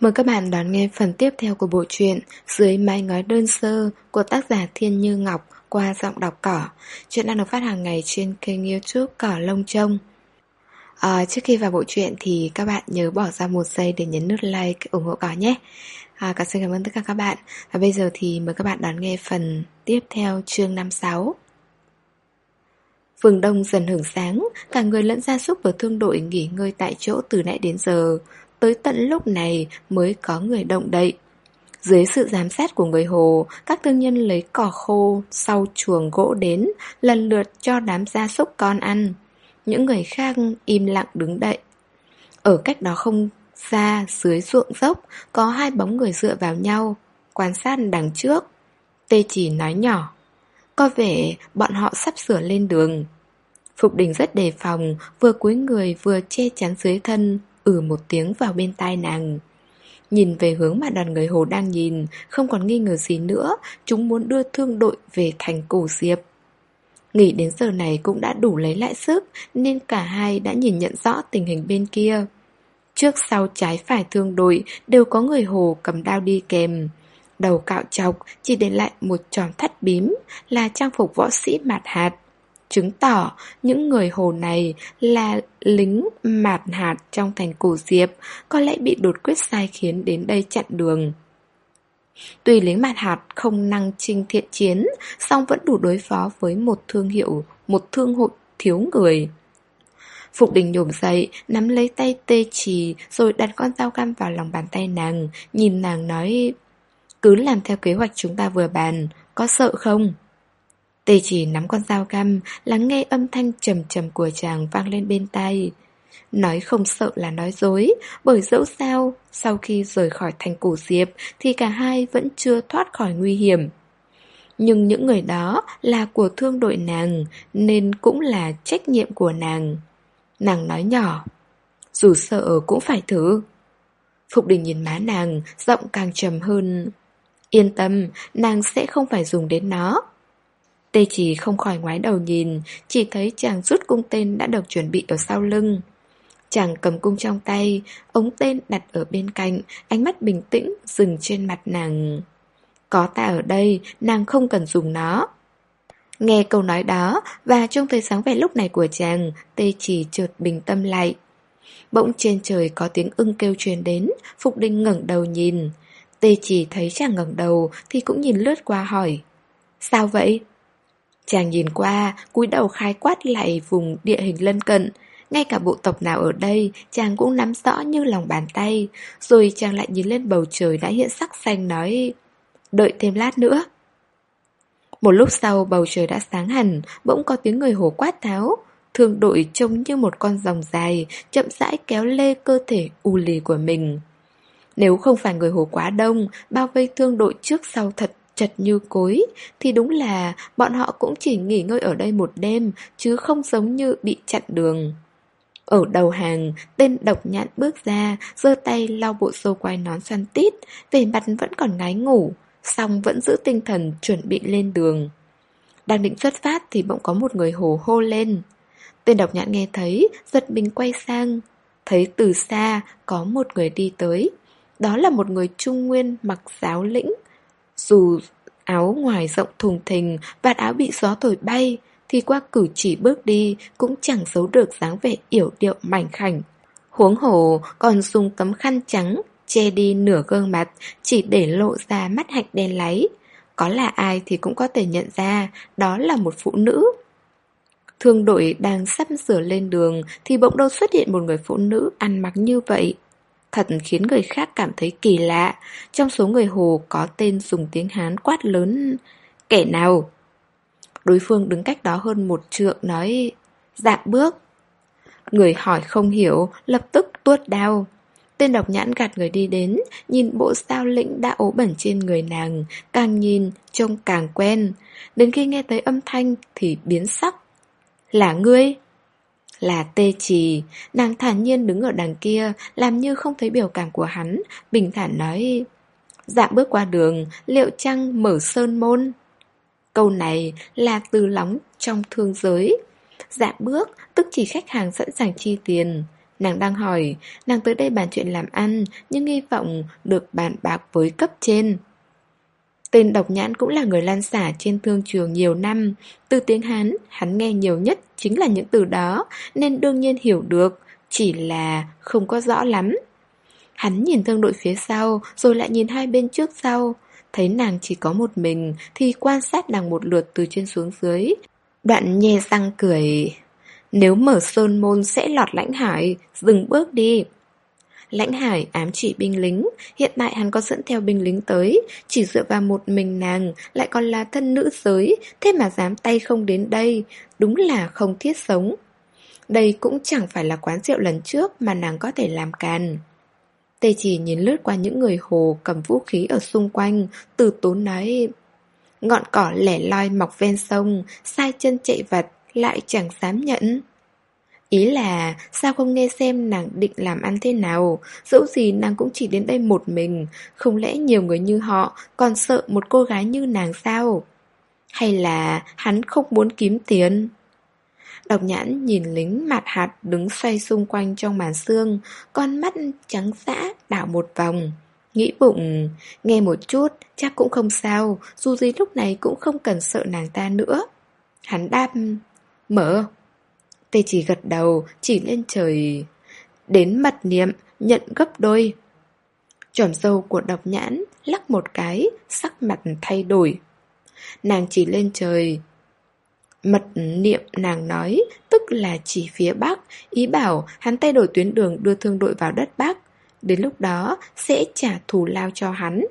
Mời các bạn đón nghe phần tiếp theo của bộ truyện Dưới mái ngói đơn sơ của tác giả Thiên Như Ngọc qua giọng đọc cỏ. Chuyện đang được phát hàng ngày trên kênh youtube Cỏ Lông Trông. À, trước khi vào bộ truyện thì các bạn nhớ bỏ ra một giây để nhấn nút like ủng hộ cỏ nhé. À, cảm xin cảm ơn tất cả các bạn. Và bây giờ thì mời các bạn đón nghe phần tiếp theo chương 56. Phương Đông dần hưởng sáng, cả người lẫn gia súc và thương đội nghỉ ngơi tại chỗ từ nãy đến giờ. Tới tận lúc này mới có người động đậy. Dưới sự giám sát của người Hồ, các thương nhân lấy cỏ khô sau chuồng gỗ đến, lần lượt cho đám gia súc con ăn. Những người khác im lặng đứng đậy. Ở cách đó không xa, dưới ruộng dốc, có hai bóng người dựa vào nhau, quan sát đằng trước. Tê chỉ nói nhỏ. Có vẻ bọn họ sắp sửa lên đường. Phục đình rất đề phòng, vừa cúi người vừa che chắn dưới thân, ừ một tiếng vào bên tai nàng. Nhìn về hướng mà đoàn người Hồ đang nhìn, không còn nghi ngờ gì nữa, chúng muốn đưa thương đội về thành cổ diệp. Nghỉ đến giờ này cũng đã đủ lấy lại sức, nên cả hai đã nhìn nhận rõ tình hình bên kia. Trước sau trái phải thương đội đều có người Hồ cầm đao đi kèm. Đầu cạo chọc chỉ để lại một tròn thắt bím là trang phục võ sĩ mạt hạt chứng tỏ những người hồ này là lính mạt hạt trong thành cổ diệp, có lẽ bị đột quyết sai khiến đến đây chặn đường. Tuy lính mạt hạt không năng trinh thiện chiến, song vẫn đủ đối phó với một thương hiệu, một thương hội thiếu người. Phục đình nhổm dậy, nắm lấy tay tê trì, rồi đặt con dao găm vào lòng bàn tay nàng, nhìn nàng nói, cứ làm theo kế hoạch chúng ta vừa bàn, có sợ không? Tê chỉ nắm con dao găm, lắng nghe âm thanh trầm trầm của chàng vang lên bên tai. Nói không sợ là nói dối, bởi dẫu sao, sau khi rời khỏi thành cổ diệp thì cả hai vẫn chưa thoát khỏi nguy hiểm. Nhưng những người đó là của thương đội nàng, nên cũng là trách nhiệm của nàng. Nàng nói nhỏ, dù sợ cũng phải thử. Phục đình nhìn má nàng, giọng càng trầm hơn. Yên tâm, nàng sẽ không phải dùng đến nó. Tê chỉ không khỏi ngoái đầu nhìn, chỉ thấy chàng rút cung tên đã được chuẩn bị ở sau lưng. Chàng cầm cung trong tay, ống tên đặt ở bên cạnh, ánh mắt bình tĩnh dừng trên mặt nàng. Có ta ở đây, nàng không cần dùng nó. Nghe câu nói đó, và trông thấy sáng vẻ lúc này của chàng, tê chỉ chợt bình tâm lại. Bỗng trên trời có tiếng ưng kêu truyền đến, Phục Đinh ngẩng đầu nhìn. Tê chỉ thấy chàng ngẩng đầu thì cũng nhìn lướt qua hỏi. Sao vậy? Chàng nhìn qua, cúi đầu khai quát lại vùng địa hình lân cận. Ngay cả bộ tộc nào ở đây, chàng cũng nắm rõ như lòng bàn tay. Rồi chàng lại nhìn lên bầu trời đã hiện sắc xanh nói, đợi thêm lát nữa. Một lúc sau bầu trời đã sáng hẳn, bỗng có tiếng người hổ quát tháo. Thương đội trông như một con rồng dài, chậm rãi kéo lê cơ thể u lì của mình. Nếu không phải người hồ quá đông, bao vây thương đội trước sau thật chật như cối, thì đúng là bọn họ cũng chỉ nghỉ ngơi ở đây một đêm, chứ không giống như bị chặn đường. Ở đầu hàng, tên độc nhạn bước ra, giơ tay lau bộ xô quai nón xoăn tít, về mặt vẫn còn ngái ngủ, song vẫn giữ tinh thần chuẩn bị lên đường. Đang định xuất phát thì bỗng có một người hồ hô lên. Tên độc nhãn nghe thấy, giật mình quay sang. Thấy từ xa có một người đi tới. Đó là một người trung nguyên mặc giáo lĩnh, dù áo ngoài rộng thùng thình, vạt áo bị gió thổi bay, thì qua cử chỉ bước đi cũng chẳng giấu được dáng vẻ yểu điệu mảnh khảnh. Huống hồ còn dùng tấm khăn trắng che đi nửa gương mặt chỉ để lộ ra mắt hạch đen láy. Có là ai thì cũng có thể nhận ra đó là một phụ nữ. Thương đội đang sắp sửa lên đường thì bỗng đâu xuất hiện một người phụ nữ ăn mặc như vậy thật khiến người khác cảm thấy kỳ lạ. Trong số người Hồ có tên dùng tiếng Hán quát lớn, Kẻ nào? Đối phương đứng cách đó hơn một trượng nói Dạng bước. Người hỏi không hiểu, Lập tức tuốt đao. Tên độc nhãn gạt người đi đến, Nhìn bộ sao lĩnh đã ố bẩn trên người nàng, Càng nhìn trông càng quen. Đến khi nghe thấy âm thanh Thì biến sắc. Là ngươi? Là tê trì, nàng thản nhiên đứng ở đằng kia, làm như không thấy biểu cảm của hắn, bình thản nói Dạm bước qua đường, liệu chăng mở sơn môn? Câu này là từ lóng trong thương giới. Dạm bước, tức chỉ khách hàng sẵn sàng chi tiền. Nàng đang hỏi, nàng tới đây bàn chuyện làm ăn, nhưng hy vọng được bàn bạc với cấp trên. Tên độc nhãn cũng là người lan xả trên thương trường nhiều năm. Từ tiếng Hán, hắn nghe nhiều nhất chính là những từ đó, nên đương nhiên hiểu được, chỉ là không có rõ lắm. Hắn nhìn thương đội phía sau, rồi lại nhìn hai bên trước sau. Thấy nàng chỉ có một mình, thì quan sát nàng một lượt từ trên xuống dưới. Đoạn nhe răng cười. Nếu mở sơn môn sẽ lọt lãnh hải, dừng bước đi. Lãnh hải ám chỉ binh lính, hiện tại hắn có dẫn theo binh lính tới, chỉ dựa vào một mình nàng, lại còn là thân nữ giới, thế mà dám tay không đến đây, đúng là không thiết sống. Đây cũng chẳng phải là quán rượu lần trước mà nàng có thể làm càn. Tê chỉ nhìn lướt qua những người hồ cầm vũ khí ở xung quanh, từ tốn nói... Ngọn cỏ lẻ loi mọc ven sông, sai chân chạy vật, lại chẳng dám nhận. Ý là sao không nghe xem nàng định làm ăn thế nào? Dẫu gì nàng cũng chỉ đến đây một mình. Không lẽ nhiều người như họ Còn sợ một cô gái như nàng sao? Hay là hắn không muốn kiếm tiền? Độc nhãn nhìn lính mặt hạt đứng xoay xung quanh trong màn xương Con mắt trắng dã đảo một vòng. Nghĩ bụng, nghe một chút, chắc cũng không sao Dù gì lúc này cũng không cần sợ nàng ta nữa. Hắn đáp, mở. Tê chỉ gật đầu, chỉ lên trời. Đến mật niệm, nhận gấp đôi. Chòm sâu của độc nhãn lắc một cái, sắc mặt thay đổi. Nàng chỉ lên trời. Mật niệm nàng nói, tức là chỉ phía Bắc, ý bảo hắn thay đổi tuyến đường đưa thương đội vào đất Bắc. Đến lúc đó sẽ trả thù lao cho hắn.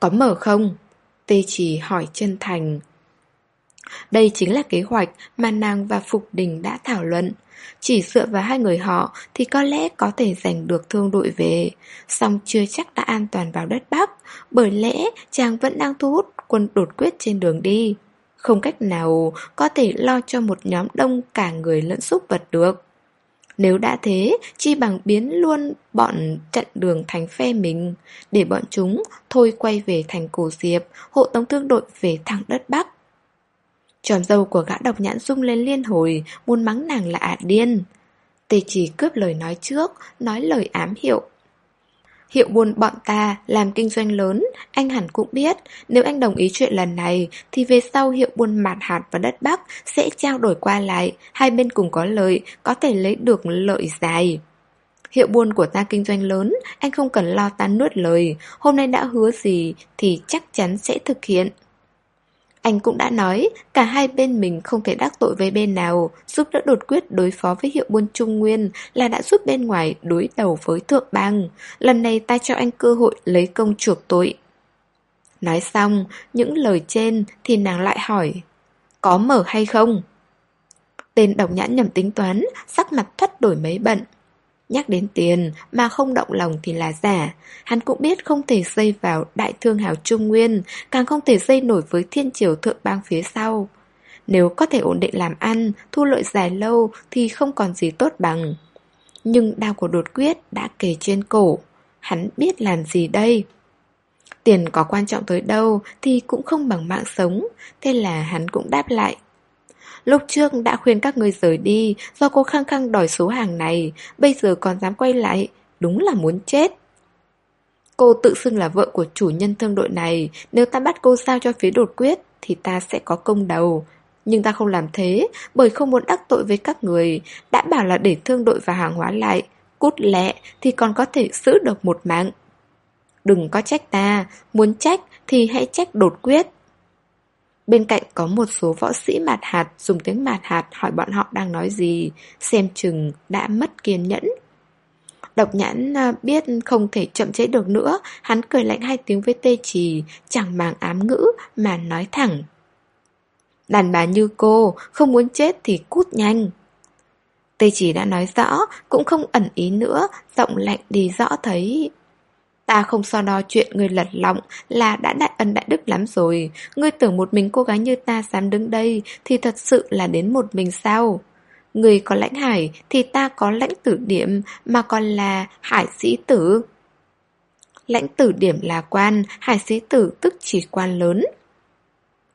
Có mở không? Tê chỉ hỏi chân thành. Đây chính là kế hoạch mà nàng và Phục Đình đã thảo luận. Chỉ dựa vào hai người họ thì có lẽ có thể giành được thương đội về, song chưa chắc đã an toàn vào đất Bắc, bởi lẽ chàng vẫn đang thu hút quân đột quyết trên đường đi. Không cách nào có thể lo cho một nhóm đông cả người lẫn súc vật được. Nếu đã thế, chi bằng biến luôn bọn chặn đường thành phe mình, để bọn chúng thôi quay về thành cổ diệp, hộ tống thương đội về thẳng đất Bắc. Tròm dâu của gã độc nhãn rung lên liên hồi, muốn mắng nàng là ả điên. Tê chỉ cướp lời nói trước, nói lời ám hiệu. Hiệu buôn bọn ta làm kinh doanh lớn, anh hẳn cũng biết, nếu anh đồng ý chuyện lần này, thì về sau hiệu buôn mạt hạt và đất Bắc sẽ trao đổi qua lại, hai bên cùng có lợi, có thể lấy được lợi dài. Hiệu buôn của ta kinh doanh lớn, anh không cần lo ta nuốt lời, hôm nay đã hứa gì thì chắc chắn sẽ thực hiện. Anh cũng đã nói, cả hai bên mình không thể đắc tội với bên nào, giúp đỡ đột quyết đối phó với hiệu buôn Trung Nguyên là đã giúp bên ngoài đối đầu với thượng bang. Lần này ta cho anh cơ hội lấy công chuộc tội. Nói xong, những lời trên thì nàng lại hỏi, có mở hay không? Tên đồng nhãn nhầm tính toán, sắc mặt thoát đổi mấy bận. Nhắc đến tiền mà không động lòng thì là giả. Hắn cũng biết không thể dây vào đại thương hào Trung Nguyên Càng không thể dây nổi với thiên triều thượng bang phía sau. Nếu có thể ổn định làm ăn, thu lợi dài lâu thì không còn gì tốt bằng. Nhưng đao của đột quyết đã kề trên cổ. Hắn biết làm gì đây? Tiền có quan trọng tới đâu thì cũng không bằng mạng sống. Thế là hắn cũng đáp lại Lúc trước đã khuyên các người rời đi, Do cô khăng khăng đòi số hàng này, Bây giờ còn dám quay lại, Đúng là muốn chết. Cô tự xưng là vợ của chủ nhân thương đội này, Nếu ta bắt cô sao cho phía đột quyết, Thì ta sẽ có công đầu. Nhưng ta không làm thế, Bởi không muốn đắc tội với các người, Đã bảo là để thương đội và hàng hóa lại, Cút lẹ thì còn có thể giữ được một mạng. Đừng có trách ta, Muốn trách thì hãy trách đột quyết. Bên cạnh có một số võ sĩ mạt hạt dùng tiếng mạt hạt hỏi bọn họ đang nói gì, xem chừng đã mất kiên nhẫn. Độc nhãn à, biết không thể chậm chế được nữa, hắn cười lạnh hai tiếng với tê trì, chẳng màng ám ngữ mà nói thẳng. Đàn bà như cô, không muốn chết thì cút nhanh. Tê chỉ đã nói rõ, cũng không ẩn ý nữa, giọng lạnh đi rõ thấy. Ta không so đo chuyện người lật lọng là đã đại ân đại đức lắm rồi. Ngươi tưởng một mình cô gái như ta dám đứng đây thì thật sự là đến một mình sao? Người có lãnh hải thì ta có lãnh tử điểm mà còn là hải sĩ tử. Lãnh tử điểm là quan, hải sĩ tử tức chỉ quan lớn.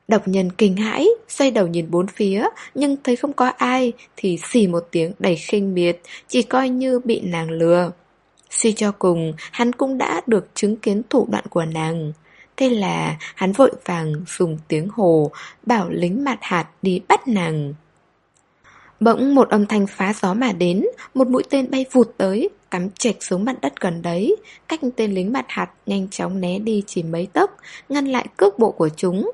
Độc nhân kinh hãi, xoay đầu nhìn bốn phía, nhưng thấy không có ai, thì xì một tiếng đầy khinh miệt, chỉ coi như bị nàng lừa. Suy cho cùng, hắn cũng đã được chứng kiến thủ đoạn của nàng. Thế là hắn vội vàng dùng tiếng hồ, bảo lính mặt hạt đi bắt nàng. Bỗng một âm thanh phá gió mà đến, một mũi tên bay vụt tới, cắm chệch xuống mặt đất gần đấy. Cách tên lính mặt hạt nhanh chóng né đi chỉ mấy tấc, ngăn lại cước bộ của chúng.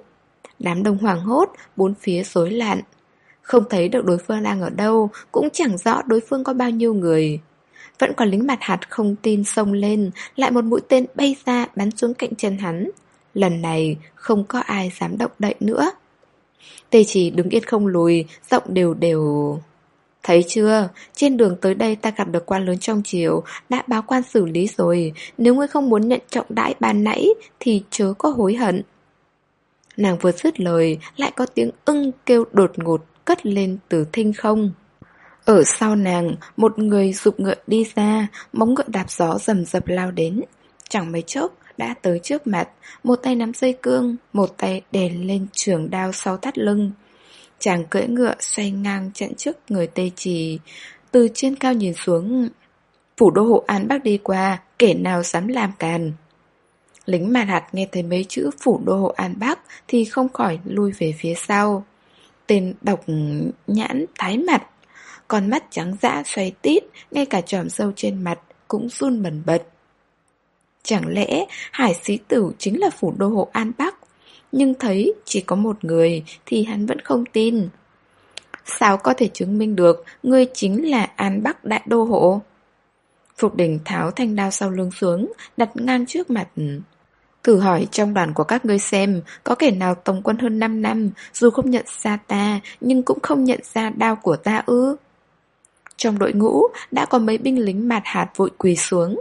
Đám đông hoàng hốt, bốn phía rối loạn. Không thấy được đối phương đang ở đâu, cũng chẳng rõ đối phương có bao nhiêu người. Vẫn còn lính mặt hạt không tin xông lên, lại một mũi tên bay ra bắn xuống cạnh chân hắn. Lần này không có ai dám động đậy nữa. Tê chỉ đứng yên không lùi, giọng đều đều... Thấy chưa, trên đường tới đây ta gặp được quan lớn trong triều, đã báo quan xử lý rồi, nếu ngươi không muốn nhận trọng đãi ban nãy thì chớ có hối hận. Nàng vừa dứt lời, lại có tiếng ưng kêu đột ngột cất lên từ thinh không. Ở sau nàng, một người dục ngựa đi ra, móng ngựa đạp gió rầm rập lao đến. Chẳng mấy chốc, đã tới trước mặt, một tay nắm dây cương, một tay đè lên trường đao sau thắt lưng. Chàng cưỡi ngựa xoay ngang chặn trước người Tây Trì, từ trên cao nhìn xuống. Phủ đô hộ An bác đi qua, kẻ nào dám làm càn. Lính màn hạt nghe thấy mấy chữ phủ đô hộ An bác thì không khỏi lui về phía sau. Tên độc nhãn thái mặt, con mắt trắng dã xoay tít, ngay cả tròm sâu trên mặt cũng run bẩn bật. Chẳng lẽ Hải Sĩ Tử chính là phủ đô hộ An Bắc? Nhưng thấy chỉ có một người thì hắn vẫn không tin. Sao có thể chứng minh được ngươi chính là An Bắc Đại Đô Hộ? Phục đình tháo thanh đao sau lưng xuống, đặt ngang trước mặt. Thử hỏi trong đoàn của các ngươi xem, có kẻ nào tổng quân hơn 5 năm, dù không nhận ra ta, nhưng cũng không nhận ra đao của ta ư? Trong đội ngũ, đã có mấy binh lính mạt hạt vội quỳ xuống.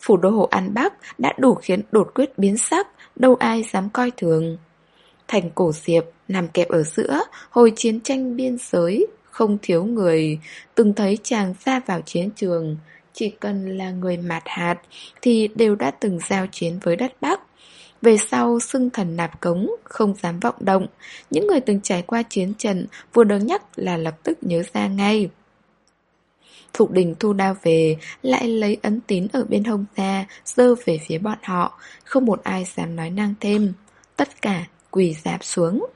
Phủ đô hộ An Bắc đã đủ khiến đột quyết biến sắc, đâu ai dám coi thường. Thành cổ diệp nằm kẹp ở giữa, hồi chiến tranh biên giới, không thiếu người, từng thấy chàng ra vào chiến trường. Chỉ cần là người mạt hạt thì đều đã từng giao chiến với đất Bắc. Về sau xưng thần nạp cống, không dám vọng động. Những người từng trải qua chiến trận vừa được nhắc là lập tức nhớ ra ngay. Phục đình thu đao về, lại lấy ấn tín ở bên hông ra, dơ về phía bọn họ, không một ai dám nói năng thêm. Tất cả quỳ dạp xuống.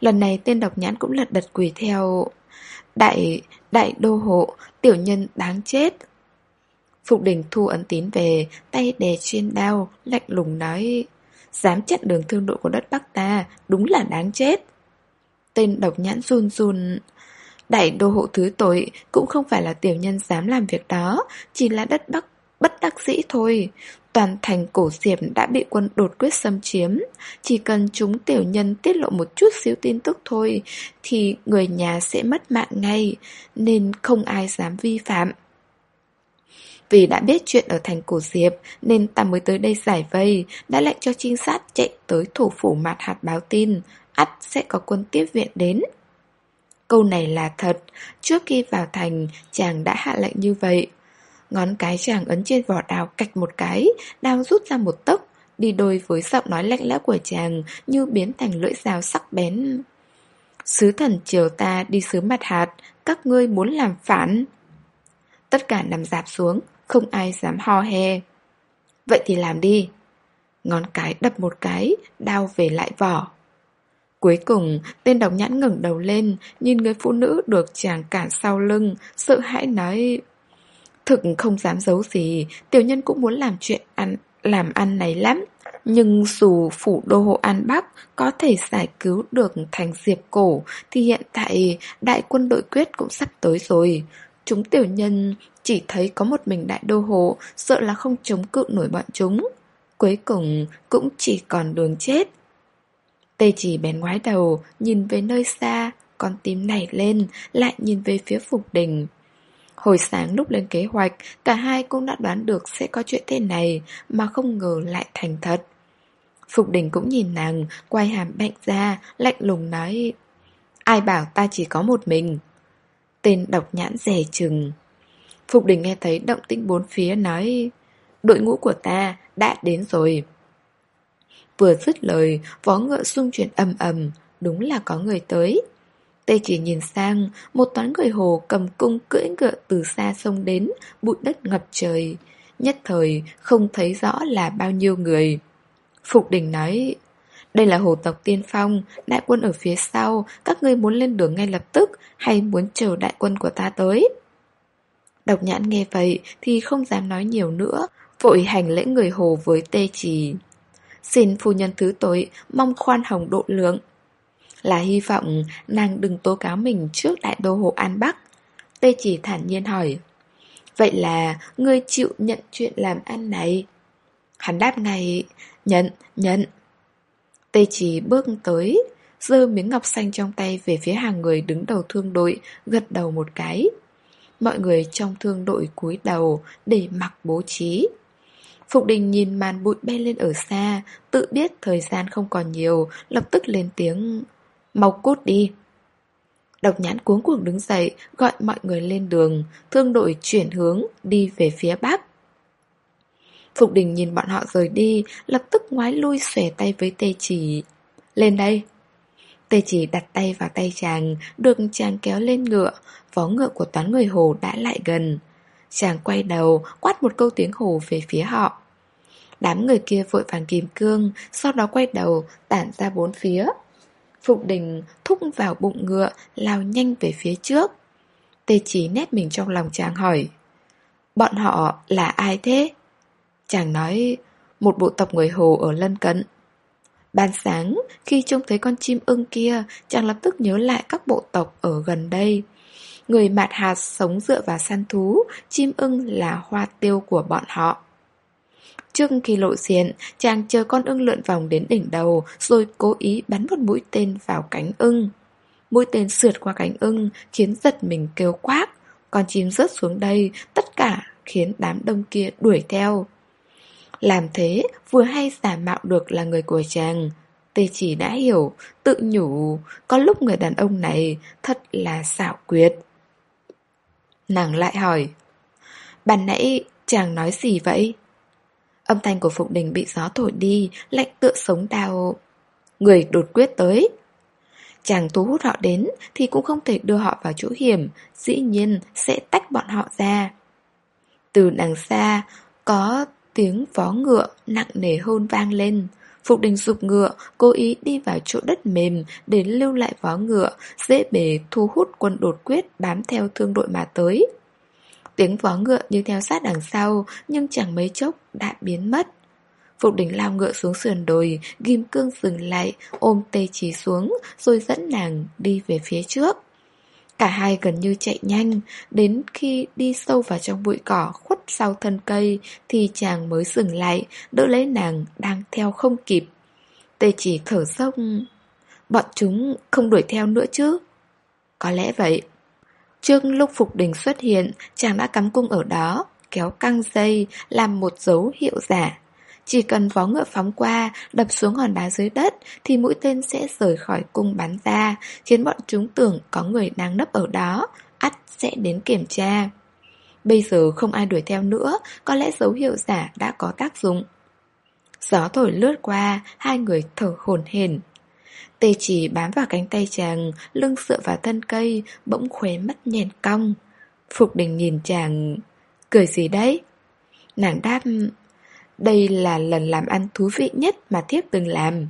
Lần này tên độc nhãn cũng lật đật quỳ theo. Đại, đại đô hộ, tiểu nhân đáng chết. Phục đình thu ấn tín về, tay đè trên đao, lạnh lùng nói. Dám chặn đường thương đội của đất Bắc ta, đúng là đáng chết. Tên độc nhãn run run Đại đô hộ thứ tội cũng không phải là tiểu nhân dám làm việc đó, chỉ là đất Bắc bất đắc dĩ thôi. Toàn thành cổ diệp đã bị quân đột quyết xâm chiếm, chỉ cần chúng tiểu nhân tiết lộ một chút xíu tin tức thôi thì người nhà sẽ mất mạng ngay, nên không ai dám vi phạm. Vì đã biết chuyện ở thành cổ diệp nên ta mới tới đây giải vây, đã lệnh cho trinh sát chạy tới thủ phủ mặt hạt báo tin, ắt sẽ có quân tiếp viện đến. Câu này là thật, trước khi vào thành, chàng đã hạ lệnh như vậy. Ngón cái chàng ấn trên vỏ đào cạch một cái, đào rút ra một tấc, đi đôi với giọng nói lạnh lẽo của chàng như biến thành lưỡi dao sắc bén. Sứ thần triều ta đi sứ mặt hạt, các ngươi muốn làm phản. Tất cả nằm dạp xuống, không ai dám ho he. Vậy thì làm đi. Ngón cái đập một cái, đao về lại vỏ. Cuối cùng, tên độc nhãn ngẩng đầu lên, nhìn người phụ nữ được chàng cản sau lưng, sợ hãi nói... Thực không dám giấu gì, tiểu nhân cũng muốn làm chuyện ăn, làm ăn này lắm. Nhưng dù phủ đô hộ An Bắc có thể giải cứu được thành diệp cổ, thì hiện tại đại quân đội quyết cũng sắp tới rồi. Chúng tiểu nhân chỉ thấy có một mình đại đô hộ, sợ là không chống cự nổi bọn chúng. Cuối cùng cũng chỉ còn đường chết. Tê chỉ bén ngoái đầu, nhìn về nơi xa, con tim nảy lên, lại nhìn về phía Phục Đình. Hồi sáng lúc lên kế hoạch, cả hai cũng đã đoán được sẽ có chuyện thế này, mà không ngờ lại thành thật. Phục Đình cũng nhìn nàng, quay hàm bệnh ra, lạnh lùng nói Ai bảo ta chỉ có một mình Tên độc nhãn rẻ chừng Phục Đình nghe thấy động tĩnh bốn phía nói Đội ngũ của ta đã đến rồi Vừa dứt lời, vó ngựa xung chuyển ầm ầm, đúng là có người tới. Tê chỉ nhìn sang, một toán người hồ cầm cung cưỡi ngựa từ xa sông đến, bụi đất ngập trời. Nhất thời không thấy rõ là bao nhiêu người. Phục đình nói, đây là hồ tộc tiên phong, đại quân ở phía sau, các ngươi muốn lên đường ngay lập tức hay muốn chờ đại quân của ta tới? Độc nhãn nghe vậy thì không dám nói nhiều nữa, vội hành lễ người hồ với tê trì. Xin phu nhân thứ tội, mong khoan hồng độ lượng. Là hy vọng nàng đừng tố cáo mình trước đại đô hộ An Bắc. Tê chỉ thản nhiên hỏi. Vậy là ngươi chịu nhận chuyện làm ăn này? Hắn đáp ngay, nhận, nhận. Tê chỉ bước tới, giơ miếng ngọc xanh trong tay về phía hàng người đứng đầu thương đội, gật đầu một cái. Mọi người trong thương đội cúi đầu để mặc bố trí. Phục đình nhìn màn bụi bay lên ở xa, tự biết thời gian không còn nhiều, lập tức lên tiếng Mau cút đi. Độc nhãn cuống cuồng đứng dậy Gọi mọi người lên đường Thương đội chuyển hướng đi về phía bắc. Phục đình nhìn bọn họ rời đi Lập tức ngoái lui xòe tay với tê chỉ. Lên đây. Tê chỉ đặt tay vào tay chàng Được chàng kéo lên ngựa Vó ngựa của toán người hồ đã lại gần. Chàng quay đầu Quát một câu tiếng hồ về phía họ Đám người kia vội vàng kìm cương Sau đó quay đầu tản ra bốn phía Phục đình thúc vào bụng ngựa, lao nhanh về phía trước. Tê chỉ nét mình trong lòng chàng hỏi. Bọn họ là ai thế? Chàng nói, một bộ tộc người hồ ở lân cận. Ban sáng, khi trông thấy con chim ưng kia, chàng lập tức nhớ lại các bộ tộc ở gần đây. Người mạt hạt sống dựa vào săn thú, chim ưng là hoa tiêu của bọn họ. Trước khi lộ diện, chàng chờ con ưng lượn vòng đến đỉnh đầu rồi cố ý bắn một mũi tên vào cánh ưng. Mũi tên sượt qua cánh ưng khiến giật mình kêu quát. Con chim rớt xuống đây, tất cả khiến đám đông kia đuổi theo. Làm thế vừa hay giả mạo được là người của chàng. Tê chỉ đã hiểu, tự nhủ, có lúc người đàn ông này thật là xảo quyệt. Nàng lại hỏi, Bạn nãy chàng nói gì vậy? Âm thanh của Phục Đình bị gió thổi đi, lạnh tựa sống đào. Người đột quyết tới. Chàng thu hút họ đến thì cũng không thể đưa họ vào chỗ hiểm, dĩ nhiên sẽ tách bọn họ ra. Từ đằng xa, có tiếng vó ngựa nặng nề hôn vang lên. Phục đình dục ngựa, cố ý đi vào chỗ đất mềm để lưu lại vó ngựa, dễ bề thu hút quân đột quyết bám theo thương đội mà tới. Tiếng vó ngựa như theo sát đằng sau Nhưng chẳng mấy chốc đã biến mất Phục đỉnh lao ngựa xuống sườn đồi Ghim cương dừng lại Ôm tê chỉ xuống Rồi dẫn nàng đi về phía trước Cả hai gần như chạy nhanh Đến khi đi sâu vào trong bụi cỏ Khuất sau thân cây Thì chàng mới dừng lại Đỡ lấy nàng đang theo không kịp. Tê chỉ thở dốc Bọn chúng không đuổi theo nữa chứ? Có lẽ vậy. Trước lúc Phục Đình xuất hiện, chàng đã cắm cung ở đó, kéo căng dây, làm một dấu hiệu giả. Chỉ cần vó ngựa phóng qua, đập xuống hòn đá dưới đất, thì mũi tên sẽ rời khỏi cung bắn ra, khiến bọn chúng tưởng có người đang nấp ở đó, ắt sẽ đến kiểm tra. Bây giờ không ai đuổi theo nữa, có lẽ dấu hiệu giả đã có tác dụng. Gió thổi lướt qua, hai người thở hổn hển. Tê chỉ bám vào cánh tay chàng, lưng dựa vào thân cây, bỗng khóe mắt nhèn cong. Phục đình nhìn chàng, cười gì đấy? Nàng đáp, đây là lần làm ăn thú vị nhất mà thiếp từng làm.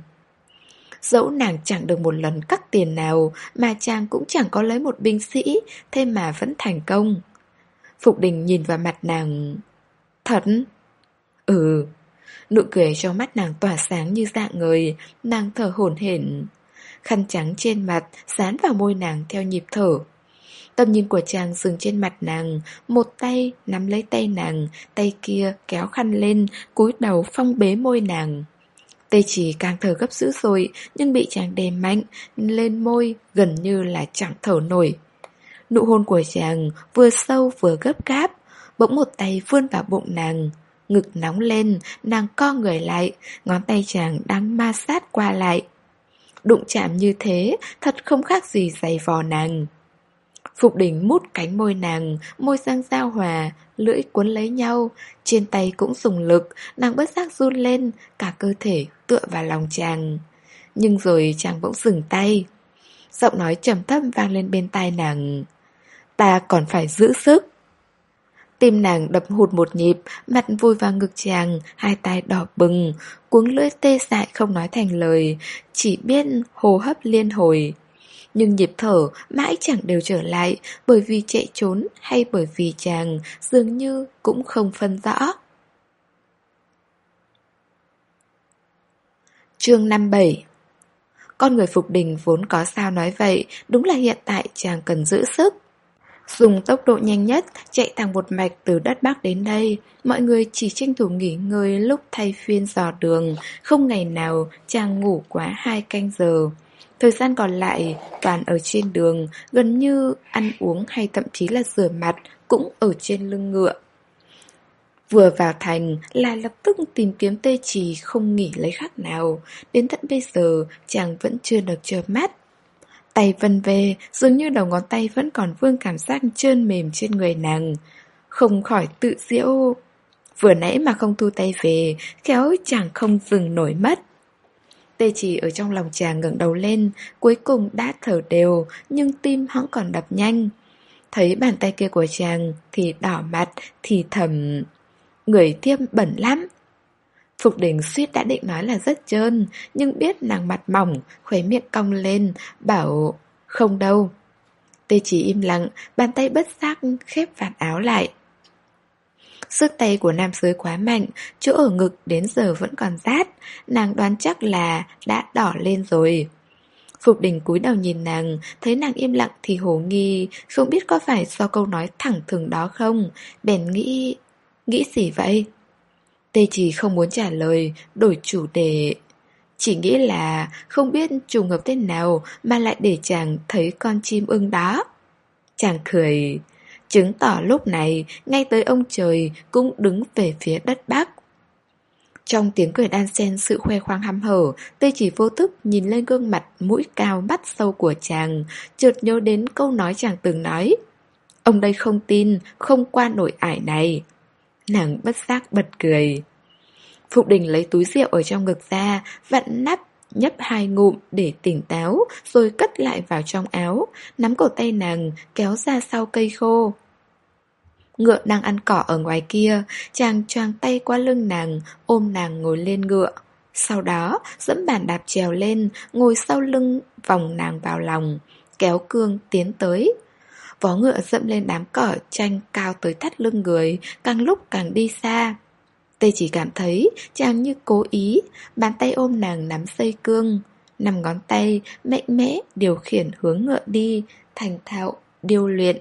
Dẫu nàng chẳng được một lần cắt tiền nào mà chàng cũng chẳng có lấy một binh sĩ, thế mà vẫn thành công. Phục đình nhìn vào mặt nàng. Thật? Ừ. Nụ cười trong mắt nàng tỏa sáng như dạng người, nàng thở hổn hển. Khăn trắng trên mặt dán vào môi nàng theo nhịp thở Tầm nhìn của chàng dừng trên mặt nàng Một tay nắm lấy tay nàng Tay kia kéo khăn lên cúi đầu phong bế môi nàng. Tê chỉ càng thở gấp dữ rồi Nhưng bị chàng đè mạnh Lên môi gần như là chẳng thở nổi. Nụ hôn của chàng vừa sâu vừa gấp gáp Bỗng một tay vươn vào bụng nàng Ngực nóng lên Nàng co người lại Ngón tay chàng đang ma sát qua lại. Đụng chạm như thế, thật không khác gì giày vò nàng. Phục đỉnh mút cánh môi nàng, môi sang giao hòa, lưỡi cuốn lấy nhau, trên tay cũng dùng lực, nàng bất giác run lên, cả cơ thể tựa vào lòng chàng. Nhưng rồi chàng bỗng dừng tay Giọng nói trầm thấp vang lên bên tai nàng Ta còn phải giữ sức Tim nàng đập hụt một nhịp, mặt vui vào ngực chàng, hai tay đỏ bừng, cuống lưỡi tê dại không nói thành lời, chỉ biết hô hấp liên hồi. Nhưng nhịp thở mãi chẳng đều trở lại bởi vì chạy trốn hay bởi vì chàng dường như cũng không phân rõ. Chương 57 Con người Phục Đình vốn có sao nói vậy, đúng là hiện tại chàng cần giữ sức. Dùng tốc độ nhanh nhất chạy thẳng một mạch từ đất Bắc đến đây Mọi người chỉ tranh thủ nghỉ ngơi lúc thay phiên dò đường Không ngày nào chàng ngủ quá hai canh giờ Thời gian còn lại toàn ở trên đường Gần như ăn uống hay thậm chí là rửa mặt Cũng ở trên lưng ngựa Vừa vào thành là lập tức tìm kiếm tê trì không nghỉ lấy khác nào Đến tận bây giờ chàng vẫn chưa được chờ mắt Tay vân về, dường như đầu ngón tay vẫn còn vương cảm giác trơn mềm trên người nàng. Không khỏi tự diễu. Vừa nãy mà không thu tay về, khéo chàng không dừng nổi mất. Tê chỉ ở trong lòng chàng ngẩng đầu lên, cuối cùng đã thở đều, nhưng tim hắn còn đập nhanh. Thấy bàn tay kia của chàng thì đỏ mặt, thì thầm... Người tiêm bẩn lắm. Phục đình suýt đã định nói là rất trơn, nhưng biết nàng mặt mỏng, khuấy miệng cong lên, bảo không đâu. Tê chỉ im lặng, bàn tay bất giác khép vạt áo lại. Sức tay của nam giới quá mạnh, chỗ ở ngực đến giờ vẫn còn rát, nàng đoán chắc là đã đỏ lên rồi. Phục đình cúi đầu nhìn nàng, thấy nàng im lặng thì hồ nghi, không biết có phải do câu nói thẳng thừng đó không, bèn nghĩ... Nghĩ gì vậy? Tê chỉ không muốn trả lời, đổi chủ đề. Chỉ nghĩ là không biết trùng hợp thế nào mà lại để chàng thấy con chim ưng đó. Chàng cười, chứng tỏ lúc này ngay tới ông trời cũng đứng về phía đất Bắc. Trong tiếng cười đan xen sự khoe khoang hăm hở, Tê chỉ vô thức nhìn lên gương mặt mũi cao mắt sâu của chàng, chợt nhớ đến câu nói chàng từng nói. Ông đây không tin, không qua nổi ải này. Nàng bất giác bật cười. Phục đình lấy túi rượu ở trong ngực ra, vặn nắp, nhấp hai ngụm để tỉnh táo, rồi cất lại vào trong áo, nắm cổ tay nàng, kéo ra sau cây khô. Ngựa đang ăn cỏ ở ngoài kia, chàng choàng tay qua lưng nàng, ôm nàng ngồi lên ngựa. Sau đó, dẫm bàn đạp trèo lên, ngồi sau lưng, vòng nàng vào lòng, kéo cương tiến tới. Vó ngựa dẫm lên đám cỏ chanh cao tới thắt lưng người, càng lúc càng đi xa. Tê chỉ cảm thấy chàng như cố ý, bàn tay ôm nàng nắm dây cương. Nằm ngón tay mạnh mẽ điều khiển hướng ngựa đi, thành thạo, điêu luyện.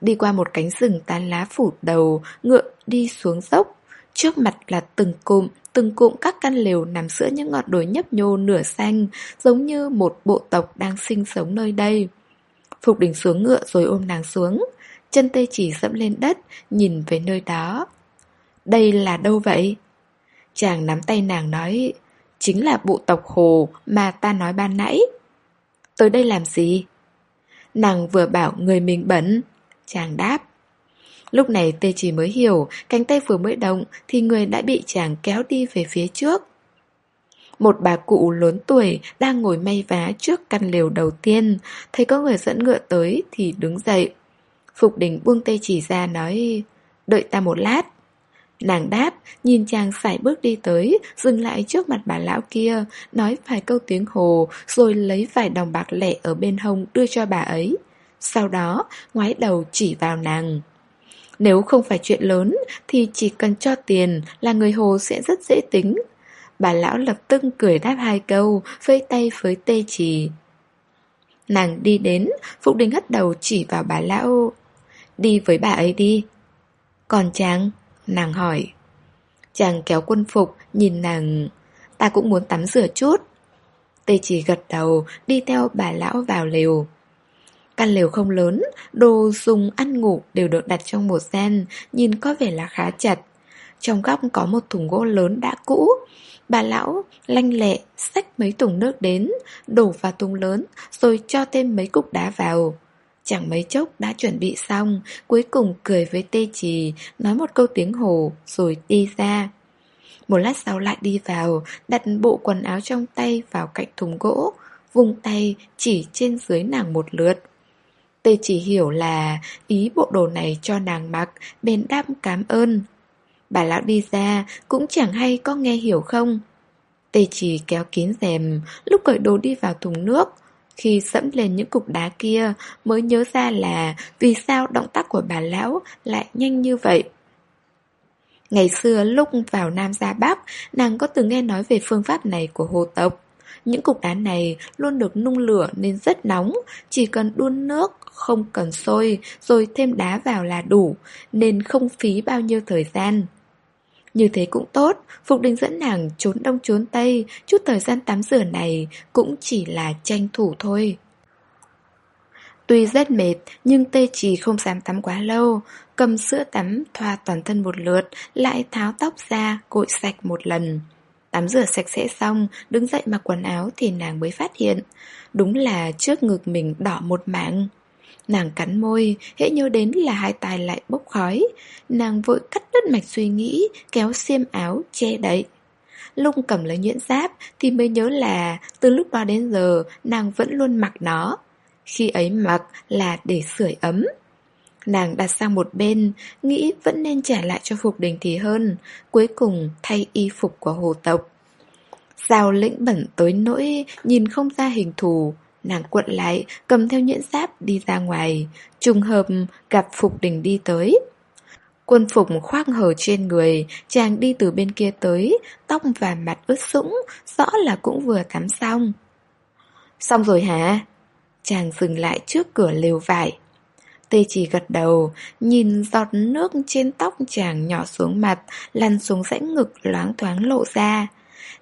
Đi qua một cánh rừng tán lá phủ đầu, ngựa đi xuống dốc. Trước mặt là từng cụm, từng cụm các căn lều nằm giữa những ngọn đồi nhấp nhô nửa xanh, giống như một bộ tộc đang sinh sống nơi đây. Phục đỉnh xuống ngựa rồi ôm nàng xuống Chân tê chỉ dẫm lên đất Nhìn về nơi đó đây là đâu vậy? Chàng nắm tay nàng nói Chính là bộ tộc hồ mà ta nói ban nãy Tới đây làm gì? Nàng vừa bảo người mình bẩn Chàng đáp Lúc này tê chỉ mới hiểu Cánh tay vừa mới động Thì người đã bị chàng kéo đi về phía trước một bà cụ lớn tuổi đang ngồi may vá trước căn lều đầu tiên, thấy có người dẫn ngựa tới thì đứng dậy. Phục đình buông tay chỉ ra nói, đợi ta một lát. Nàng đáp, nhìn chàng sải bước đi tới, dừng lại trước mặt bà lão kia, nói vài câu tiếng hồ, rồi lấy vài đồng bạc lẻ ở bên hông đưa cho bà ấy. Sau đó, ngoái đầu chỉ vào nàng. Nếu không phải chuyện lớn, thì chỉ cần cho tiền là người hồ sẽ rất dễ tính, Bà lão lập tức cười đáp hai câu, phơi tay với tê trì. Nàng đi đến, Phúc Đình hất đầu chỉ vào bà lão. Đi với bà ấy đi. Còn chàng? Nàng hỏi. Chàng kéo quân phục, nhìn nàng. Ta cũng muốn tắm rửa chút. Tê chỉ gật đầu, đi theo bà lão vào lều. Căn lều không lớn, đồ dùng ăn ngủ đều được đặt trong một gian, nhìn có vẻ là khá chặt. Trong góc có một thùng gỗ lớn đã cũ, Bà lão lanh lẹ xách mấy thùng nước đến, đổ vào thùng lớn rồi cho thêm mấy cục đá vào. Chẳng mấy chốc đã chuẩn bị xong, cuối cùng cười với tê trì, nói một câu tiếng hồ rồi đi ra. Một lát sau lại đi vào, đặt bộ quần áo trong tay vào cạnh thùng gỗ, vùng tay chỉ trên dưới nàng một lượt. Tê chỉ hiểu là ý bộ đồ này cho nàng mặc, bèn đam cảm ơn. Bà lão đi ra, cũng chẳng hay có nghe hiểu không. Tê chỉ kéo kín rèm, lúc cởi đồ đi vào thùng nước. Khi sẫm lên những cục đá kia, mới nhớ ra là vì sao động tác của bà lão lại nhanh như vậy. Ngày xưa lúc vào Nam ra Bắc, nàng có từng nghe nói về phương pháp này của hồ tộc. Những cục đá này luôn được nung lửa nên rất nóng, chỉ cần đun nước, không cần sôi, rồi thêm đá vào là đủ, nên không phí bao nhiêu thời gian. Như thế cũng tốt, Phục Đình dẫn nàng trốn đông trốn tây, chút thời gian tắm rửa này cũng chỉ là tranh thủ thôi. Tuy rất mệt, nhưng tê trì không dám tắm quá lâu, cầm sữa tắm thoa toàn thân một lượt, lại tháo tóc ra, cội sạch một lần. Tắm rửa sạch sẽ xong, đứng dậy mặc quần áo thì nàng mới phát hiện. Đúng là trước ngực mình đỏ một mảng. Nàng cắn môi, hễ nhớ đến là hai tay lại bốc khói. Nàng vội cắt đứt mạch suy nghĩ, kéo xiêm áo, che đậy. Lung cầm lấy nhuyễn giáp thì mới nhớ là từ lúc đó đến giờ nàng vẫn luôn mặc nó. Khi ấy mặc là để sưởi ấm. Nàng đặt sang một bên, nghĩ vẫn nên trả lại cho Phục Đình thì hơn, cuối cùng thay y phục của hồ tộc. Giao lĩnh bẩn tới nỗi nhìn không ra hình thù, nàng cuộn lại, cầm theo nhuyễn giáp đi ra ngoài, trùng hợp gặp Phục Đình đi tới. Quân phục khoác hở trên người, chàng đi từ bên kia tới, tóc và mặt ướt sũng, rõ là cũng vừa tắm xong. Xong rồi hả? Chàng dừng lại trước cửa lều vải. Tê chỉ gật đầu, nhìn giọt nước trên tóc chàng nhỏ xuống mặt, lăn xuống rãnh ngực loáng thoáng lộ ra.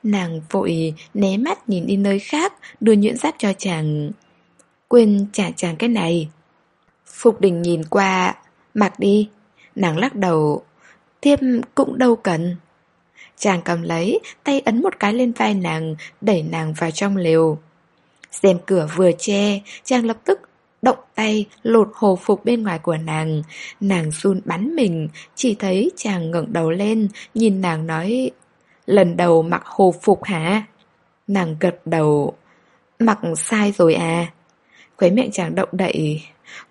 Nàng vội né mắt nhìn đi nơi khác, đưa nhuyễn giáp cho chàng. Quên trả chàng cái này. Phục đình nhìn qua, mặc đi. Nàng lắc đầu, thiếp cũng đâu cần. Chàng cầm lấy, tay ấn một cái lên vai nàng, đẩy nàng vào trong lều. Xem cửa vừa che, chàng lập tức động tay lột hồ phục bên ngoài của nàng. Nàng run bắn mình, chỉ thấy chàng ngẩng đầu lên, nhìn nàng nói Lần đầu mặc hồ phục hả? Nàng gật đầu. Mặc sai rồi à? Khuấy miệng chàng động đậy.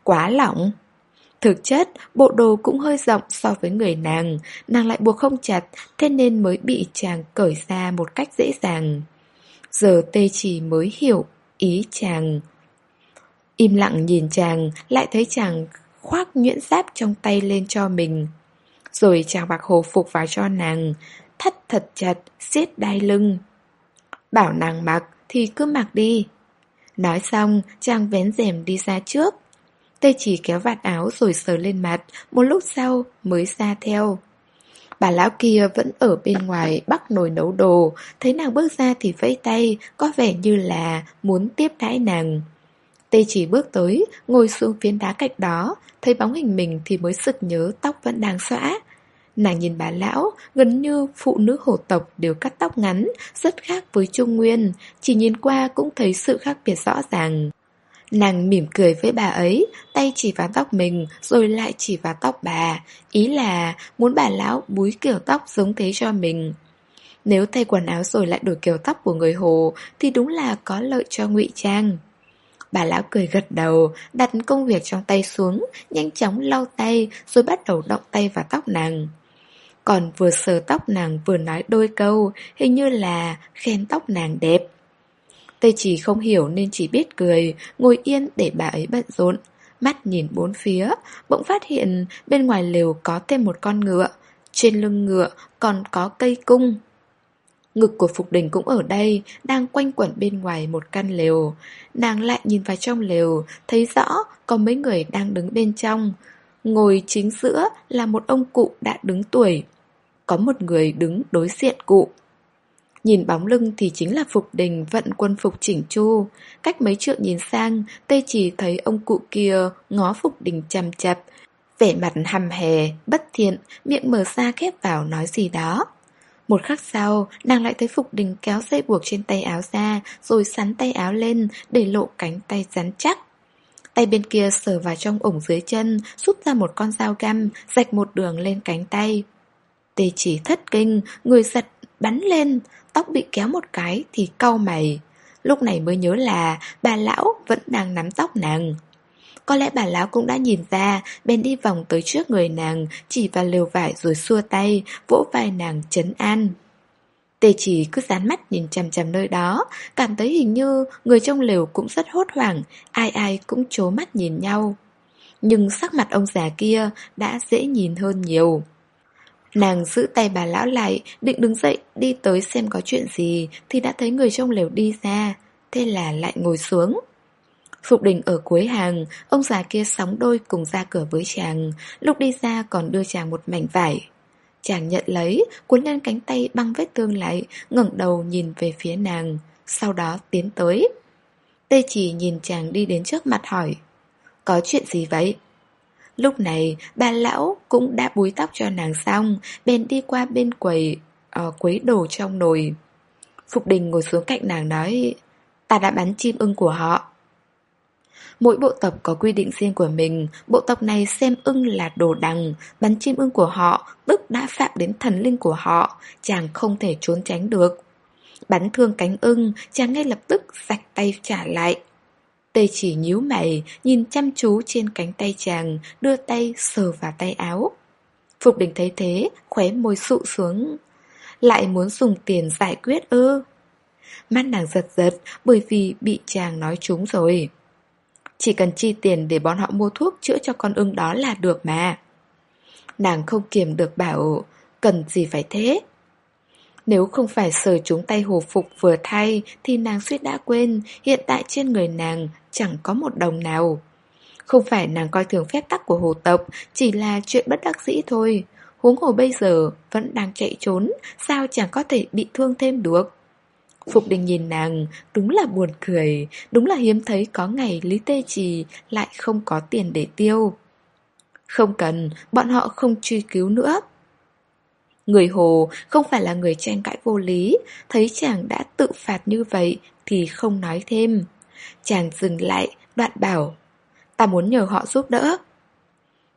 Quá lỏng. Thực chất, bộ đồ cũng hơi rộng so với người nàng. Nàng lại buộc không chặt Thế nên mới bị chàng cởi ra một cách dễ dàng. Giờ tê chỉ mới hiểu ý chàng. Im lặng nhìn chàng, lại thấy chàng khoác nhuyễn giáp trong tay lên cho mình. Rồi chàng bạc hồ phục vào cho nàng, thắt thật chặt, siết đai lưng. Bảo nàng mặc thì cứ mặc đi. Nói xong, chàng vén rèm đi ra trước. Tê chỉ kéo vạt áo rồi sờ lên mặt, một lúc sau mới ra theo. Bà lão kia vẫn ở bên ngoài bắt nồi nấu đồ, thấy nàng bước ra thì vẫy tay, có vẻ như là muốn tiếp đãi nàng. Tê chỉ bước tới, ngồi xuống phiến đá cạnh đó, thấy bóng hình mình thì mới sực nhớ tóc vẫn đang xõa. Nàng nhìn bà lão, gần như phụ nữ hổ tộc đều cắt tóc ngắn, rất khác với Trung Nguyên, chỉ nhìn qua cũng thấy sự khác biệt rõ ràng. Nàng mỉm cười với bà ấy, tay chỉ vào tóc mình, rồi lại chỉ vào tóc bà, ý là muốn bà lão búi kiểu tóc giống thế cho mình. Nếu thay quần áo rồi lại đổi kiểu tóc của người Hồ, thì đúng là có lợi cho ngụy Trang. Bà lão cười gật đầu, đặt công việc trong tay xuống, nhanh chóng lau tay rồi bắt đầu động tay vào tóc nàng. Còn vừa sờ tóc nàng vừa nói đôi câu, hình như là khen tóc nàng đẹp. Tây chỉ không hiểu nên chỉ biết cười, ngồi yên để bà ấy bận rộn. Mắt nhìn bốn phía, bỗng phát hiện bên ngoài lều có thêm một con ngựa. Trên lưng ngựa còn có cây cung. Ngực của Phục Đình cũng ở đây, đang quanh quẩn bên ngoài một căn lều. Nàng lại nhìn vào trong lều, thấy rõ có mấy người đang đứng bên trong. Ngồi chính giữa là một ông cụ đã đứng tuổi. Có một người đứng đối diện cụ. Nhìn bóng lưng thì chính là Phục Đình vận quân phục chỉnh chu. Cách mấy trượng nhìn sang, Tây chỉ thấy ông cụ kia ngó Phục Đình chằm chập Vẻ mặt hầm hè, bất thiện, miệng mở ra khép vào nói gì đó. Một khắc sau, nàng lại thấy Phục Đình kéo dây buộc trên tay áo ra, rồi sắn tay áo lên, để lộ cánh tay rắn chắc. Tay bên kia sờ vào trong ủng dưới chân, rút ra một con dao găm, rạch một đường lên cánh tay. Tê chỉ thất kinh, người giật, bắn lên, tóc bị kéo một cái thì cau mày. Lúc này mới nhớ là bà lão vẫn đang nắm tóc nàng. Có lẽ bà lão cũng đã nhìn ra, bèn đi vòng tới trước người nàng, chỉ vào lều vải rồi xua tay, vỗ vai nàng chấn an. Tê chỉ cứ dán mắt nhìn chằm chằm nơi đó, cảm thấy hình như người trong lều cũng rất hốt hoảng, ai ai cũng chố mắt nhìn nhau. Nhưng sắc mặt ông già kia đã dễ nhìn hơn nhiều. Nàng giữ tay bà lão lại, định đứng dậy đi tới xem có chuyện gì, thì đã thấy người trong lều đi ra, thế là lại ngồi xuống. Phục đình ở cuối hàng, ông già kia sóng đôi cùng ra cửa với chàng, lúc đi ra còn đưa chàng một mảnh vải. Chàng nhận lấy, cuốn lên cánh tay băng vết thương lại, ngẩng đầu nhìn về phía nàng, sau đó tiến tới. Tê chỉ nhìn chàng đi đến trước mặt hỏi, có chuyện gì vậy? Lúc này, bà lão cũng đã búi tóc cho nàng xong, bèn đi qua bên quầy, uh, quấy đồ trong nồi. Phục đình ngồi xuống cạnh nàng nói, ta đã bắn chim ưng của họ. Mỗi bộ tộc có quy định riêng của mình, bộ tộc này xem ưng là đồ đằng, bắn chim ưng của họ, tức đã phạm đến thần linh của họ, chàng không thể trốn tránh được. Bắn thương cánh ưng, chàng ngay lập tức sạch tay trả lại. Tê chỉ nhíu mày, nhìn chăm chú trên cánh tay chàng, đưa tay sờ vào tay áo. Phục đình thấy thế, khóe môi sụ xuống. Lại muốn dùng tiền giải quyết ư? Mắt nàng giật giật bởi vì bị chàng nói trúng rồi. Chỉ cần chi tiền để bọn họ mua thuốc chữa cho con ưng đó là được mà. Nàng không kiềm được bảo, cần gì phải thế. Nếu không phải sờ chúng tay hồ phục vừa thay thì nàng suýt đã quên hiện tại trên người nàng chẳng có một đồng nào. Không phải nàng coi thường phép tắc của hồ tộc, chỉ là chuyện bất đắc dĩ thôi. Huống hồ bây giờ vẫn đang chạy trốn, sao chẳng có thể bị thương thêm được. Phục đình nhìn nàng, đúng là buồn cười, đúng là hiếm thấy có ngày Lý Tê Trì lại không có tiền để tiêu. Không cần, bọn họ không truy cứu nữa. Người Hồ không phải là người tranh cãi vô lý, thấy chàng đã tự phạt như vậy thì không nói thêm. Chàng dừng lại, đoạn bảo, ta muốn nhờ họ giúp đỡ.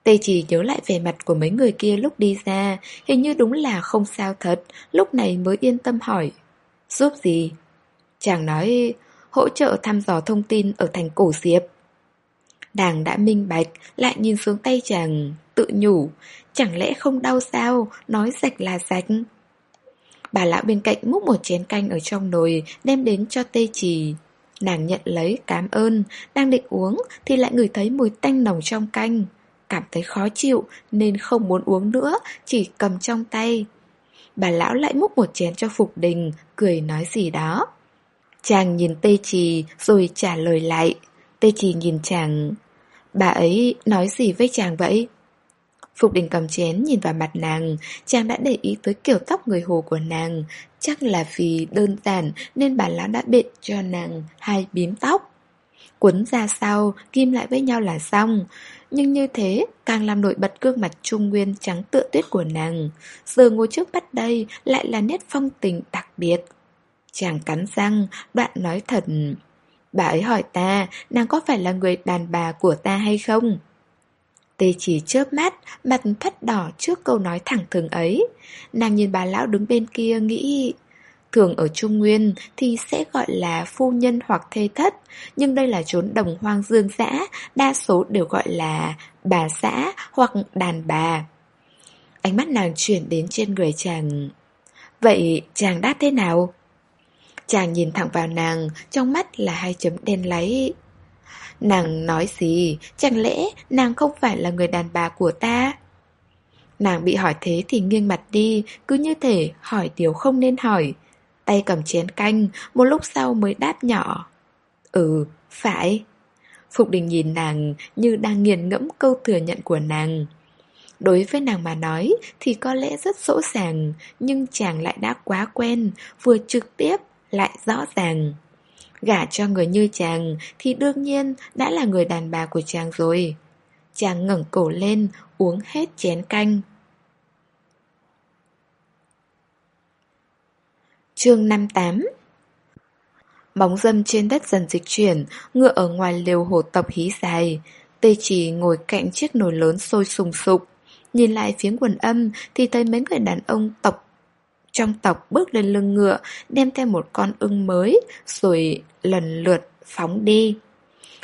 Tê chỉ nhớ lại vẻ mặt của mấy người kia lúc đi ra, hình như đúng là không sao thật, lúc này mới yên tâm hỏi. Giúp gì? Chàng nói hỗ trợ thăm dò thông tin ở thành cổ diệp. Đàng đã minh bạch, lại nhìn xuống tay chàng, tự nhủ, chẳng lẽ không đau sao, nói sạch là sạch. Bà lão bên cạnh múc một chén canh ở trong nồi, đem đến cho tê trì. Nàng nhận lấy, cảm ơn, đang định uống thì lại ngửi thấy mùi tanh nồng trong canh. Cảm thấy khó chịu nên không muốn uống nữa, chỉ cầm trong tay. Bà lão lại múc một chén cho Phục Đình, cười nói gì đó. Chàng nhìn Tê Trì rồi trả lời lại. Tê Trì nhìn chàng. Bà ấy nói gì với chàng vậy? Phục đình cầm chén nhìn vào mặt nàng, chàng đã để ý tới kiểu tóc người hồ của nàng. Chắc là vì đơn giản nên bà lão đã bện cho nàng hai bím tóc. Quấn ra sau, kim lại với nhau là xong. Nhưng như thế càng làm nổi bật gương mặt trung nguyên trắng tựa tuyết của nàng. Giờ ngồi trước mắt đây lại là nét phong tình đặc biệt. Chàng cắn răng, đoạn nói thật. Bà ấy hỏi ta, nàng có phải là người đàn bà của ta hay không? Tê chỉ chớp mắt, mặt thắt đỏ trước câu nói thẳng thừng ấy. Nàng nhìn bà lão đứng bên kia nghĩ Thường ở Trung Nguyên thì sẽ gọi là phu nhân hoặc thê thất, nhưng đây là chốn đồng hoang dương dã, đa số đều gọi là bà xã hoặc đàn bà. Ánh mắt nàng chuyển đến trên người chàng. Vậy chàng đáp thế nào? Chàng nhìn thẳng vào nàng, trong mắt là hai chấm đen láy. Nàng nói gì, chẳng lẽ nàng không phải là người đàn bà của ta? Nàng bị hỏi thế thì nghiêng mặt đi, cứ như thể hỏi điều không nên hỏi tay cầm chén canh, một lúc sau mới đáp nhỏ. Ừ, phải. Phục đình nhìn nàng như đang nghiền ngẫm câu thừa nhận của nàng. Đối với nàng mà nói thì có lẽ rất sỗ sàng nhưng chàng lại đã quá quen, vừa trực tiếp lại rõ ràng. Gả cho người như chàng thì đương nhiên đã là người đàn bà của chàng rồi. Chàng ngẩng cổ lên, uống hết chén canh. Chương 58 Bóng dâm trên đất dần dịch chuyển, ngựa ở ngoài liều hồ tập hí dài. Tê chỉ ngồi cạnh chiếc nồi lớn sôi sùng sục. Nhìn lại phía quần âm thì thấy mấy người đàn ông tộc trong tộc bước lên lưng ngựa, đem theo một con ưng mới, rồi lần lượt phóng đi.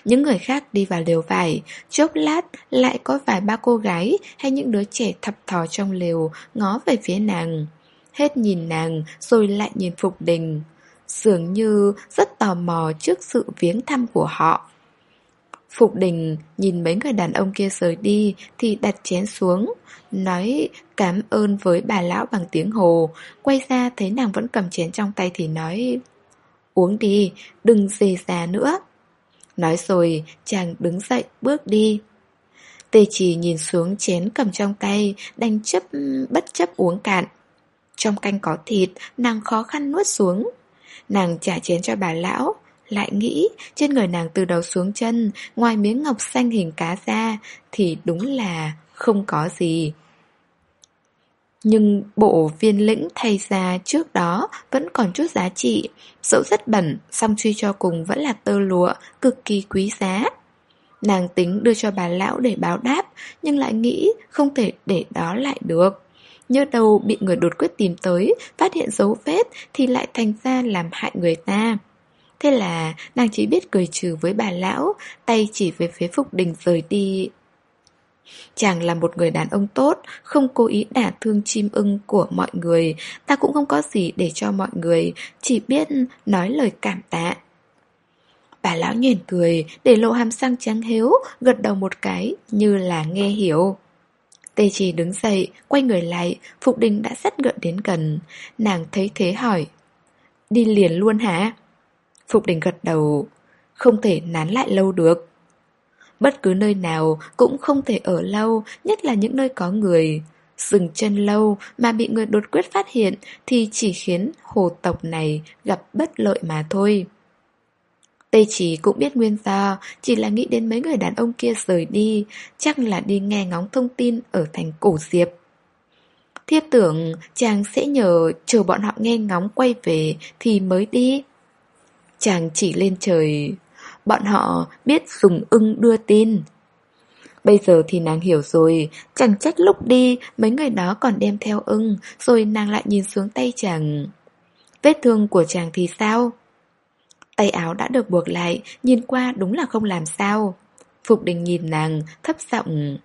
Những người khác đi vào lều vải, chốc lát lại có vài ba cô gái hay những đứa trẻ thập thò trong lều ngó về phía nàng. Hết nhìn nàng rồi lại nhìn Phục Đình. Dường như rất tò mò trước sự viếng thăm của họ. Phục Đình nhìn mấy người đàn ông kia rời đi thì đặt chén xuống, nói cảm ơn với bà lão bằng tiếng hồ. Quay ra thấy nàng vẫn cầm chén trong tay thì nói Uống đi, đừng dề già nữa. Nói rồi, chàng đứng dậy bước đi. Tê chỉ nhìn xuống chén cầm trong tay, đành chấp bất chấp uống cạn. Trong canh có thịt, nàng khó khăn nuốt xuống. Nàng trả chén cho bà lão, lại nghĩ trên người nàng từ đầu xuống chân, ngoài miếng ngọc xanh hình cá ra, thì đúng là không có gì. Nhưng bộ viên lĩnh thay ra trước đó vẫn còn chút giá trị, dẫu rất bẩn, song truy cho cùng vẫn là tơ lụa, cực kỳ quý giá. Nàng tính đưa cho bà lão để báo đáp, nhưng lại nghĩ không thể để đó lại được. Nhớ đầu bị người đột quyết tìm tới, phát hiện dấu vết thì lại thành ra làm hại người ta. Thế là nàng chỉ biết cười trừ với bà lão, tay chỉ về phía Phục Đình rời đi Chàng là một người đàn ông tốt, không cố ý đả thương chim ưng của mọi người, ta cũng không có gì để cho mọi người, chỉ biết nói lời cảm tạ. Bà lão nhìn cười, để lộ hàm răng trắng hiếu, gật đầu một cái, như là nghe hiểu. Tê chỉ đứng dậy, quay người lại, Phục Đình đã rất gợi đến gần. Nàng thấy thế hỏi. Đi liền luôn hả? Phục Đình gật đầu. Không thể nán lại lâu được. Bất cứ nơi nào cũng không thể ở lâu, nhất là những nơi có người. Dừng chân lâu mà bị người đột quyết phát hiện thì chỉ khiến hồ tộc này gặp bất lợi mà thôi. Tây chỉ cũng biết nguyên do, chỉ là nghĩ đến mấy người đàn ông kia rời đi, chắc là đi nghe ngóng thông tin ở thành cổ diệp. Thiếp tưởng chàng sẽ nhờ chờ bọn họ nghe ngóng quay về thì mới đi. Chàng chỉ lên trời Bọn họ biết dùng ưng đưa tin Bây giờ thì nàng hiểu rồi Chẳng trách lúc đi Mấy người đó còn đem theo ưng Rồi nàng lại nhìn xuống tay chàng Vết thương của chàng thì sao Tay áo đã được buộc lại Nhìn qua đúng là không làm sao Phục đình nhìn nàng Thấp giọng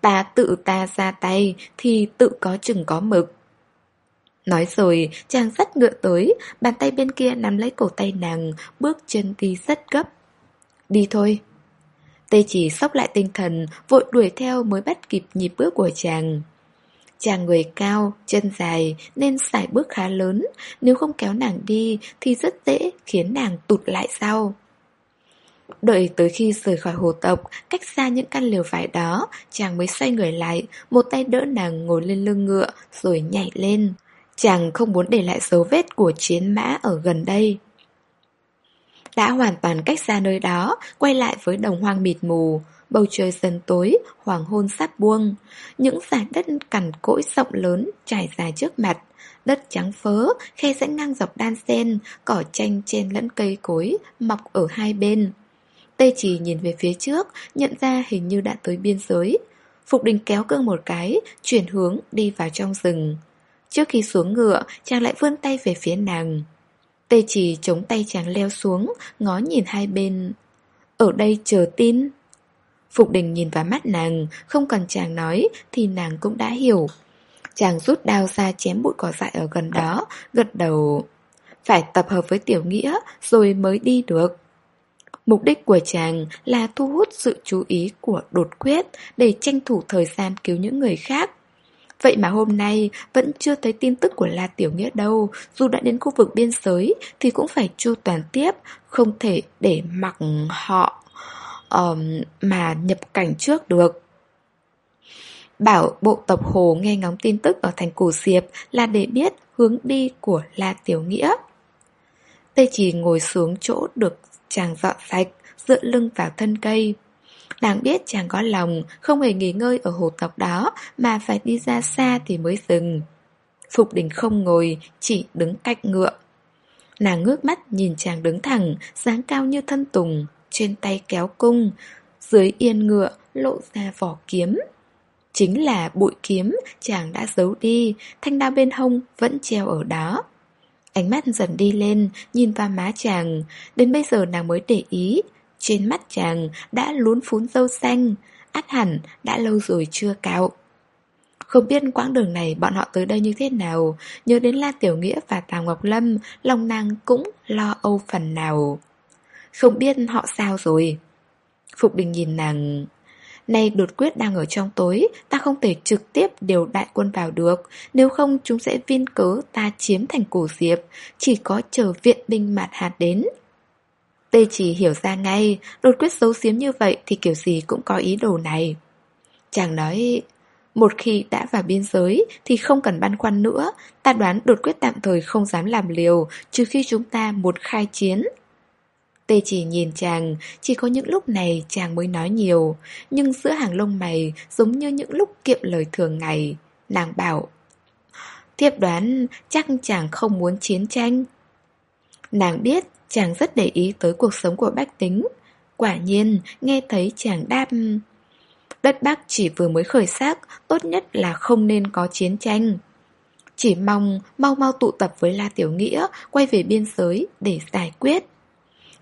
Ta tự ta ra tay Thì tự có chừng có mực Nói rồi, chàng rất ngựa tới, bàn tay bên kia nắm lấy cổ tay nàng, bước chân đi rất gấp. Đi thôi. Tê chỉ sóc lại tinh thần, vội đuổi theo mới bắt kịp nhịp bước của chàng. Chàng người cao, chân dài nên sải bước khá lớn, nếu không kéo nàng đi thì rất dễ khiến nàng tụt lại sau. Đợi tới khi rời khỏi hồ tộc, cách xa những căn liều vải đó, chàng mới xoay người lại, một tay đỡ nàng ngồi lên lưng ngựa rồi nhảy lên. Chàng không muốn để lại dấu vết của chiến mã ở gần đây. Đã hoàn toàn cách xa nơi đó, quay lại với đồng hoang mịt mù, bầu trời dần tối, hoàng hôn sắp buông. Những giải đất cằn cỗi rộng lớn trải dài trước mặt, đất trắng phớ, khe rãnh ngang dọc đan sen, cỏ tranh trên lẫn cây cối, mọc ở hai bên. Tê chỉ nhìn về phía trước, nhận ra hình như đã tới biên giới. Phục đình kéo cương một cái, chuyển hướng đi vào trong rừng. Trước khi xuống ngựa, chàng lại vươn tay về phía nàng. Tê chỉ chống tay chàng leo xuống, ngó nhìn hai bên. Ở đây chờ tin. Phục đình nhìn vào mắt nàng, không cần chàng nói thì nàng cũng đã hiểu. Chàng rút đao ra chém bụi cỏ dại ở gần đó, gật đầu. Phải tập hợp với tiểu nghĩa rồi mới đi được. Mục đích của chàng là thu hút sự chú ý của đột quyết để tranh thủ thời gian cứu những người khác. Vậy mà hôm nay vẫn chưa thấy tin tức của La Tiểu Nghĩa đâu Dù đã đến khu vực biên giới Thì cũng phải chu toàn tiếp Không thể để mặc họ um, Mà nhập cảnh trước được Bảo bộ tộc Hồ nghe ngóng tin tức ở thành Cổ Diệp Là để biết hướng đi của La Tiểu Nghĩa Tê chỉ ngồi xuống chỗ được chàng dọn sạch Dựa lưng vào thân cây Nàng biết chàng có lòng, không hề nghỉ ngơi ở hồ tộc đó, mà phải đi ra xa thì mới dừng. Phục đình không ngồi, chỉ đứng cạnh ngựa. Nàng ngước mắt nhìn chàng đứng thẳng, dáng cao như thân tùng, trên tay kéo cung, dưới yên ngựa lộ ra vỏ kiếm. Chính là bụi kiếm chàng đã giấu đi, thanh đao bên hông vẫn treo ở đó. Ánh mắt dần đi lên, nhìn vào má chàng, đến bây giờ nàng mới để ý. Trên mắt chàng đã lún phún dâu xanh, át hẳn đã lâu rồi chưa cạo. Không biết quãng đường này bọn họ tới đây như thế nào, nhớ đến La Tiểu Nghĩa và Tào Ngọc Lâm, lòng nàng cũng lo âu phần nào. Không biết họ sao rồi. Phục Đình nhìn nàng... Nay đột quyết đang ở trong tối, ta không thể trực tiếp điều đại quân vào được, nếu không chúng sẽ viên cớ ta chiếm thành cổ diệp, chỉ có chờ viện binh mạt hạt đến. Tê chỉ hiểu ra ngay, đột quyết xấu xiếm như vậy thì kiểu gì cũng có ý đồ này. Chàng nói, một khi đã vào biên giới thì không cần băn khoăn nữa, ta đoán đột quyết tạm thời không dám làm liều, trừ khi chúng ta một khai chiến. Tê chỉ nhìn chàng, chỉ có những lúc này chàng mới nói nhiều, nhưng giữa hàng lông mày giống như những lúc kiệm lời thường ngày. Nàng bảo, tiếp đoán chắc chàng không muốn chiến tranh. Nàng biết chàng rất để ý tới cuộc sống của bách tính. Quả nhiên, nghe thấy chàng đáp Đất Bắc chỉ vừa mới khởi sắc, tốt nhất là không nên có chiến tranh. Chỉ mong mau mau tụ tập với La Tiểu Nghĩa, quay về biên giới để giải quyết.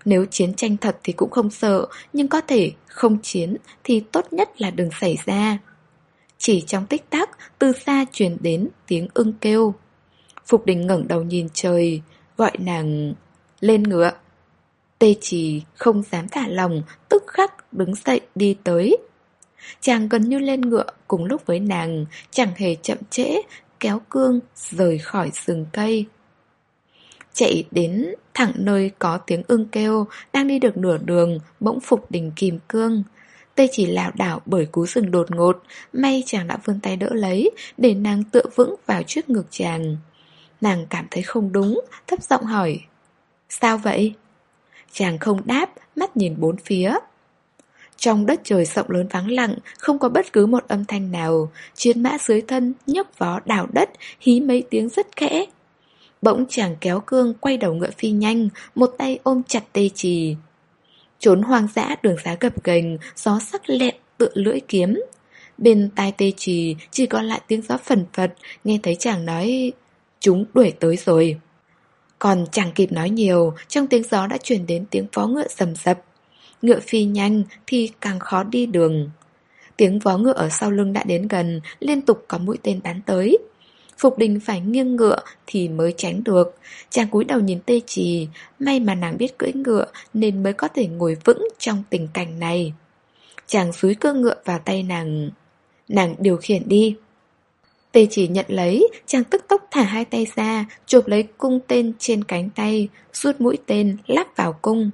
Nếu chiến tranh thật thì cũng không sợ, nhưng có thể không chiến thì tốt nhất là đừng xảy ra. Chỉ trong tích tắc, từ xa truyền đến tiếng ưng kêu. Phục đình ngẩng đầu nhìn trời, gọi nàng lên ngựa. Tê chỉ không dám thả lòng, tức khắc đứng dậy đi tới. Chàng gần như lên ngựa cùng lúc với nàng, chẳng hề chậm trễ, kéo cương rời khỏi rừng cây. Chạy đến thẳng nơi có tiếng ưng kêu, đang đi được nửa đường, bỗng phục đình kìm cương. Tê chỉ lảo đảo bởi cú rừng đột ngột, may chàng đã vươn tay đỡ lấy, để nàng tựa vững vào trước ngực chàng. Nàng cảm thấy không đúng, thấp giọng hỏi. Sao vậy? Chàng không đáp, mắt nhìn bốn phía. Trong đất trời rộng lớn vắng lặng, không có bất cứ một âm thanh nào, chiến mã dưới thân nhấc vó đào đất, hí mấy tiếng rất khẽ. Bỗng chàng kéo cương quay đầu ngựa phi nhanh, một tay ôm chặt tê trì. Trốn hoang dã đường xá gập ghềnh, gió sắc lẹn tựa lưỡi kiếm. Bên tai tê trì chỉ còn lại tiếng gió phần phật, nghe thấy chàng nói Chúng đuổi tới rồi. Còn chẳng kịp nói nhiều, trong tiếng gió đã chuyển đến tiếng vó ngựa sầm sập. Ngựa phi nhanh thì càng khó đi đường. Tiếng vó ngựa ở sau lưng đã đến gần, liên tục có mũi tên bắn tới. Phục đình phải nghiêng ngựa thì mới tránh được. Chàng cúi đầu nhìn tê trì, may mà nàng biết cưỡi ngựa nên mới có thể ngồi vững trong tình cảnh này. Chàng xúi cơ ngựa vào tay nàng. Nàng điều khiển đi. Tê chỉ nhận lấy, chàng tức tốc thả hai tay ra, chụp lấy cung tên trên cánh tay, rút mũi tên, lắp vào cung.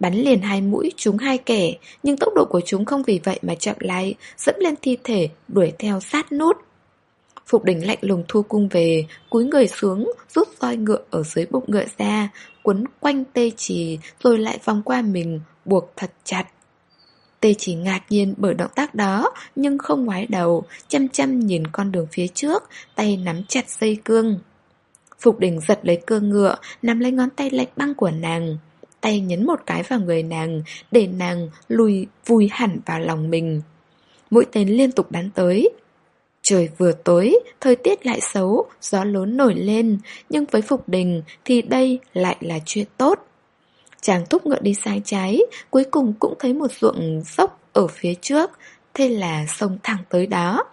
Bắn liền hai mũi trúng hai kẻ, nhưng tốc độ của chúng không vì vậy mà chậm lại, dẫm lên thi thể, đuổi theo sát nút. Phục đỉnh lạnh lùng thu cung về, cúi người xuống, rút roi ngựa ở dưới bụng ngựa ra, quấn quanh tê trì, rồi lại vòng qua mình, buộc thật chặt. Tê chỉ ngạc nhiên bởi động tác đó, nhưng không ngoái đầu, chăm chăm nhìn con đường phía trước, tay nắm chặt dây cương. Phục đỉnh giật lấy cương ngựa, nắm lấy ngón tay lạnh băng của nàng. Tay nhấn một cái vào người nàng, để nàng lùi vùi hẳn vào lòng mình. Mũi tên liên tục bắn tới, Trời vừa tối, thời tiết lại xấu, gió lớn nổi lên, nhưng với Phục Đình thì đây lại là chuyện tốt. Chàng thúc ngựa đi sai trái, cuối cùng cũng thấy một ruộng dốc ở phía trước, thế là sông thẳng tới đó.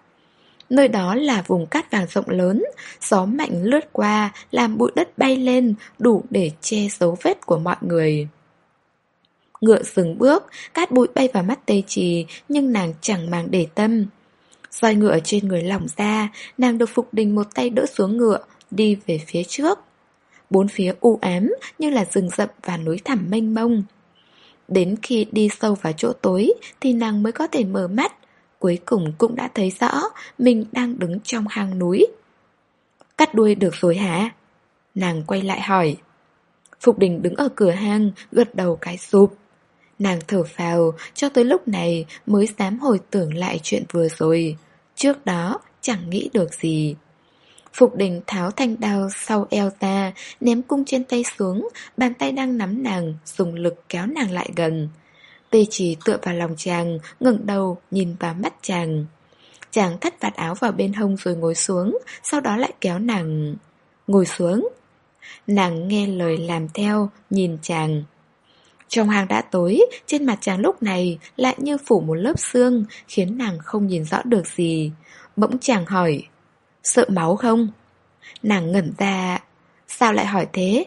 Nơi đó là vùng cát vàng rộng lớn, gió mạnh lướt qua, làm bụi đất bay lên, đủ để che dấu vết của mọi người. Ngựa dừng bước, cát bụi bay vào mắt tê trì, nhưng nàng chẳng mang để tâm. Roi ngựa trên người lỏng ra, nàng được Phục Đình một tay đỡ xuống ngựa, đi về phía trước. Bốn phía u ám như là rừng rậm và núi thẳm mênh mông. Đến khi đi sâu vào chỗ tối thì nàng mới có thể mở mắt, cuối cùng cũng đã thấy rõ mình đang đứng trong hang núi. Cắt đuôi được rồi hả? Nàng quay lại hỏi. Phục Đình đứng ở cửa hang, gật đầu cái sụp. Nàng thở phào, cho tới lúc này mới dám hồi tưởng lại chuyện vừa rồi. Trước đó, chẳng nghĩ được gì. Phục đình tháo thanh đao sau eo ta, ném cung trên tay xuống, bàn tay đang nắm nàng, dùng lực kéo nàng lại gần. Tê chỉ tựa vào lòng chàng, ngẩng đầu, nhìn vào mắt chàng. Chàng thắt vạt áo vào bên hông rồi ngồi xuống Sau đó lại kéo nàng Ngồi xuống Nàng nghe lời làm theo Nhìn chàng trong hang đã tối Trên mặt chàng lúc này Lại như phủ một lớp xương Khiến nàng không nhìn rõ được gì Bỗng chàng hỏi Sợ máu không? Nàng ngẩn ra Sao lại hỏi thế?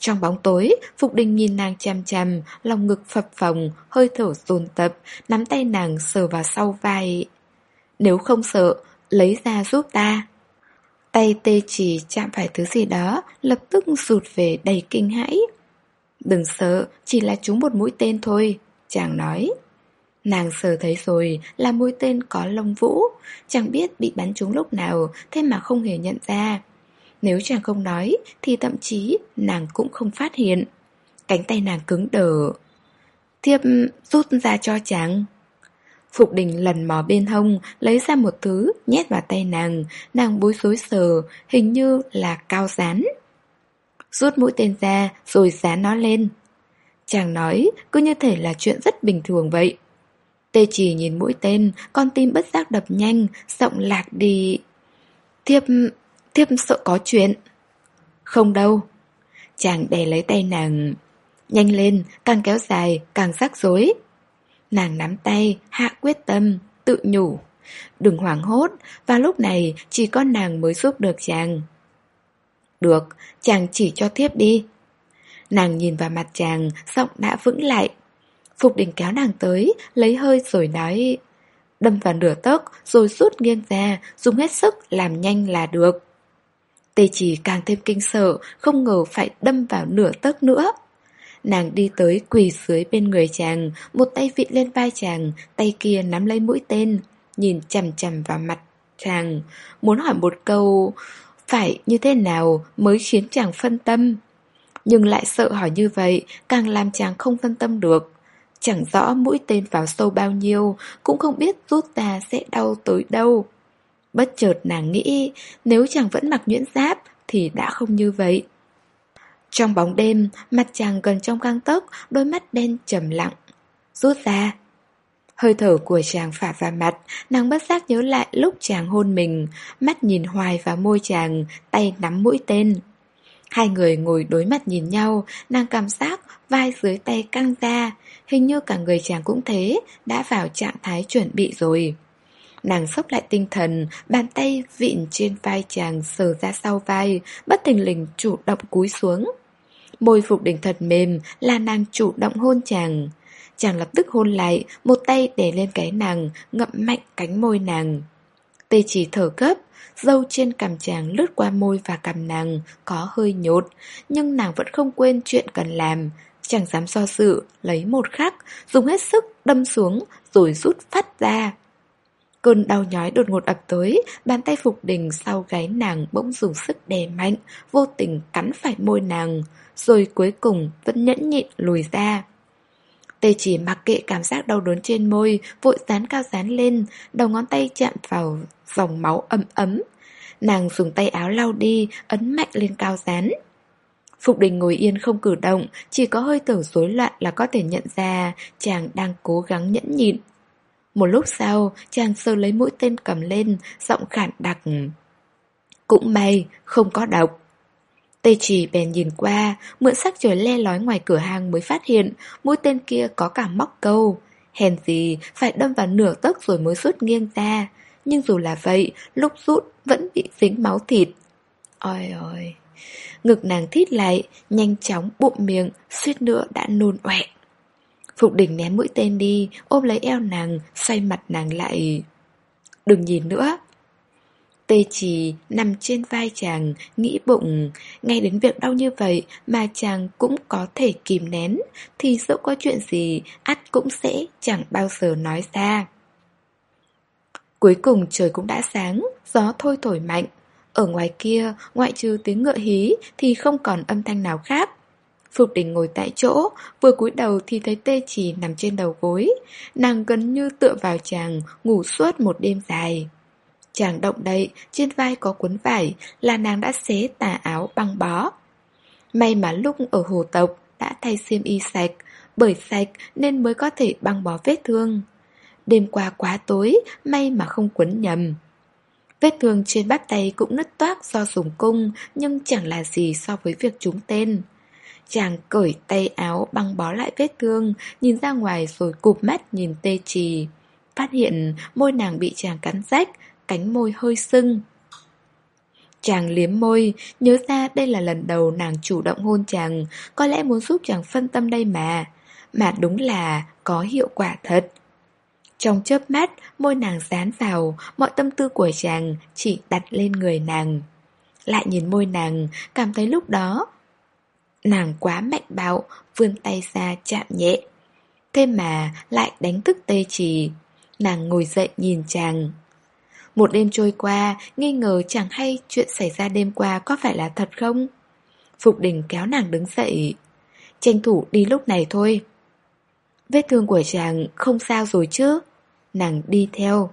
Trong bóng tối, Phục Đình nhìn nàng chằm chằm, lòng ngực phập phồng, hơi thở dồn tập, nắm tay nàng sờ vào sau vai. Nếu không sợ, lấy ra giúp ta. Tay tê chỉ chạm phải thứ gì đó, lập tức rụt về đầy kinh hãi. Đừng sợ, chỉ là trúng một mũi tên thôi, chàng nói. Nàng sờ thấy rồi là mũi tên có lông vũ, chẳng biết bị bắn trúng lúc nào, thế mà không hề nhận ra. Nếu chàng không nói Thì thậm chí nàng cũng không phát hiện. Cánh tay nàng cứng đờ. Thiếp rút ra cho chàng. Phục đình lần mò bên hông Lấy ra một thứ Nhét vào tay nàng. Nàng bối rối sờ Hình như là cao rán. Rút mũi tên ra Rồi dán nó lên. Chàng nói cứ như thể là chuyện rất bình thường vậy. Tê chỉ nhìn mũi tên Con tim bất giác đập nhanh Giọng lạc đi. Thiếp Thiếp sợ có chuyện. Không đâu. Chàng đè lấy tay nàng. Nhanh lên, càng kéo dài, càng rắc rối. Nàng nắm tay, hạ quyết tâm, tự nhủ. Đừng hoảng hốt, và lúc này chỉ có nàng mới giúp được chàng. Được, chàng chỉ cho thiếp đi. Nàng nhìn vào mặt chàng, giọng đã vững lại. Phục đình kéo nàng tới, lấy hơi rồi nói Đâm vào nửa tấc rồi rút nghiêng ra, dùng hết sức làm nhanh là được. Tê chỉ càng thêm kinh sợ, không ngờ phải đâm vào nửa tấc nữa. Nàng đi tới quỳ dưới bên người chàng, một tay vịn lên vai chàng, tay kia nắm lấy mũi tên, nhìn chằm chằm vào mặt chàng, muốn hỏi một câu phải như thế nào mới khiến chàng phân tâm. Nhưng lại sợ hỏi như vậy, càng làm chàng không phân tâm được. Chẳng rõ mũi tên vào sâu bao nhiêu, cũng không biết rút ta sẽ đau tới đâu. Bất chợt nàng nghĩ nếu chàng vẫn mặc nhuyễn giáp thì đã không như vậy. Trong bóng đêm, mặt chàng gần trong găng tấc, đôi mắt đen trầm lặng. Rút ra. Hơi thở của chàng phả vào mặt, nàng bất giác nhớ lại lúc chàng hôn mình, mắt nhìn hoài vào môi chàng, tay nắm mũi tên. Hai người ngồi đối mặt nhìn nhau, nàng cảm giác vai dưới tay căng ra, hình như cả người chàng cũng thế, đã vào trạng thái chuẩn bị rồi. Nàng sốc lại tinh thần, bàn tay vịn trên vai chàng sờ ra sau vai, bất tình lình chủ động cúi xuống. Môi phục đỉnh thật mềm là nàng chủ động hôn chàng. Chàng lập tức hôn lại, một tay để lên cái nàng, ngậm mạnh cánh môi nàng. Tê chỉ thở gấp, dâu trên cằm chàng lướt qua môi và cằm nàng, có hơi nhột, nhưng nàng vẫn không quên chuyện cần làm. chàng dám so sự lấy một khắc, dùng hết sức đâm xuống rồi rút phát ra. Cơn đau nhói đột ngột ập tới, bàn tay Phục Đình sau gáy nàng bỗng dùng sức đè mạnh, vô tình cắn phải môi nàng, rồi cuối cùng vẫn nhẫn nhịn lùi ra. Tê chỉ mặc kệ cảm giác đau đớn trên môi, vội dán cao dán lên, đầu ngón tay chạm vào dòng máu ấm ấm. Nàng dùng tay áo lau đi, ấn mạnh lên cao dán. Phục đình ngồi yên không cử động, chỉ có hơi thở rối loạn là có thể nhận ra chàng đang cố gắng nhẫn nhịn. Một lúc sau, chàng sơ lấy mũi tên cầm lên, giọng khản đặc. Cũng may, không có độc. Tê chỉ bèn nhìn qua, mượn sắc trời le lói ngoài cửa hàng mới phát hiện mũi tên kia có cả móc câu. Hèn gì, phải đâm vào nửa tấc rồi mới rút nghiêng ra. Nhưng dù là vậy, lúc rút vẫn bị dính máu thịt. Ôi ôi, ngực nàng thít lại, nhanh chóng bụng miệng, suýt nữa đã nôn ọe. Phục đỉnh ném mũi tên đi, ôm lấy eo nàng, xoay mặt nàng lại. Đừng nhìn nữa. Tê chỉ nằm trên vai chàng, nghĩ bụng, ngay đến việc đau như vậy mà chàng cũng có thể kìm nén, thì dẫu có chuyện gì, ắt cũng sẽ chẳng bao giờ nói ra. Cuối cùng trời cũng đã sáng, gió thôi thổi mạnh. Ở ngoài kia, ngoại trừ tiếng ngựa hí thì không còn âm thanh nào khác. Phục đình ngồi tại chỗ, vừa cúi đầu thì thấy tê chỉ nằm trên đầu gối. Nàng gần như tựa vào chàng, ngủ suốt một đêm dài. Chàng động đậy, trên vai có cuốn vải, là nàng đã xé tà áo băng bó. May mà lúc ở hồ tộc đã thay xiêm y sạch, bởi sạch nên mới có thể băng bó vết thương. Đêm qua quá tối, may mà không quấn nhầm. Vết thương trên bắp tay cũng nứt toác do dùng cung, nhưng chẳng là gì so với việc trúng tên. Chàng cởi tay áo băng bó lại vết thương, nhìn ra ngoài rồi cụp mắt nhìn tê trì. Phát hiện môi nàng bị chàng cắn rách, cánh môi hơi sưng. Chàng liếm môi, nhớ ra đây là lần đầu nàng chủ động hôn chàng, có lẽ muốn giúp chàng phân tâm đây mà. Mà đúng là có hiệu quả thật. Trong chớp mắt, môi nàng dán vào, mọi tâm tư của chàng chỉ đặt lên người nàng. Lại nhìn môi nàng, cảm thấy lúc đó Nàng quá mạnh bạo, vươn tay ra chạm nhẹ. Thế mà lại đánh thức tê trì. Nàng ngồi dậy nhìn chàng. Một đêm trôi qua, nghi ngờ chẳng hay chuyện xảy ra đêm qua có phải là thật không? Phục đình kéo nàng đứng dậy. Tranh thủ đi lúc này thôi. Vết thương của chàng không sao rồi chứ? Nàng đi theo.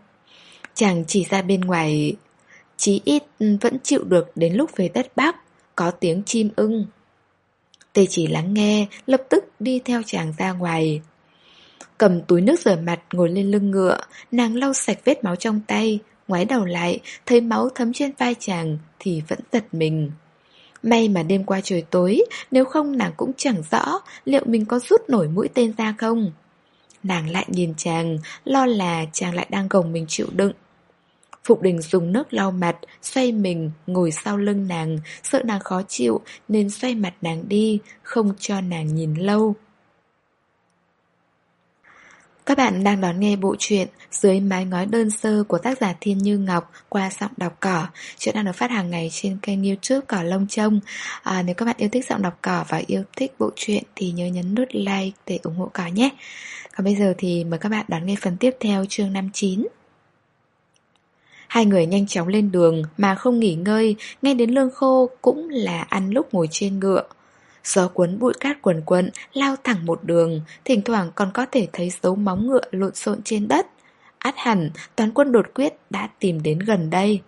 Chàng chỉ ra bên ngoài, chí ít vẫn chịu được đến lúc về đất Bắc, có tiếng chim ưng. Tê chỉ lắng nghe, lập tức đi theo chàng ra ngoài. Cầm túi nước rửa mặt ngồi lên lưng ngựa, nàng lau sạch vết máu trong tay, ngoái đầu lại, thấy máu thấm trên vai chàng thì vẫn giật mình. May mà đêm qua trời tối, nếu không nàng cũng chẳng rõ liệu mình có rút nổi mũi tên ra không. Nàng lại nhìn chàng, lo là chàng lại đang gồng mình chịu đựng. Phục đình dùng nước lau mặt, xoay mình, ngồi sau lưng nàng, sợ nàng khó chịu nên xoay mặt nàng đi, không cho nàng nhìn lâu. Các bạn đang đón nghe bộ truyện Dưới mái ngói đơn sơ của tác giả Thiên Như Ngọc qua giọng đọc cỏ. Chuyện đang được phát hàng ngày trên kênh youtube Cỏ Lông Trông. À, nếu các bạn yêu thích giọng đọc cỏ và yêu thích bộ truyện thì nhớ nhấn nút like để ủng hộ cỏ nhé. Còn bây giờ thì mời các bạn đón nghe phần tiếp theo chương 59. Hai người nhanh chóng lên đường mà không nghỉ ngơi, ngay đến lương khô cũng là ăn lúc ngồi trên ngựa. Gió cuốn bụi cát quần quận lao thẳng một đường, thỉnh thoảng còn có thể thấy dấu móng ngựa lộn xộn trên đất. Át hẳn, toán quân đột quyết đã tìm đến gần đây.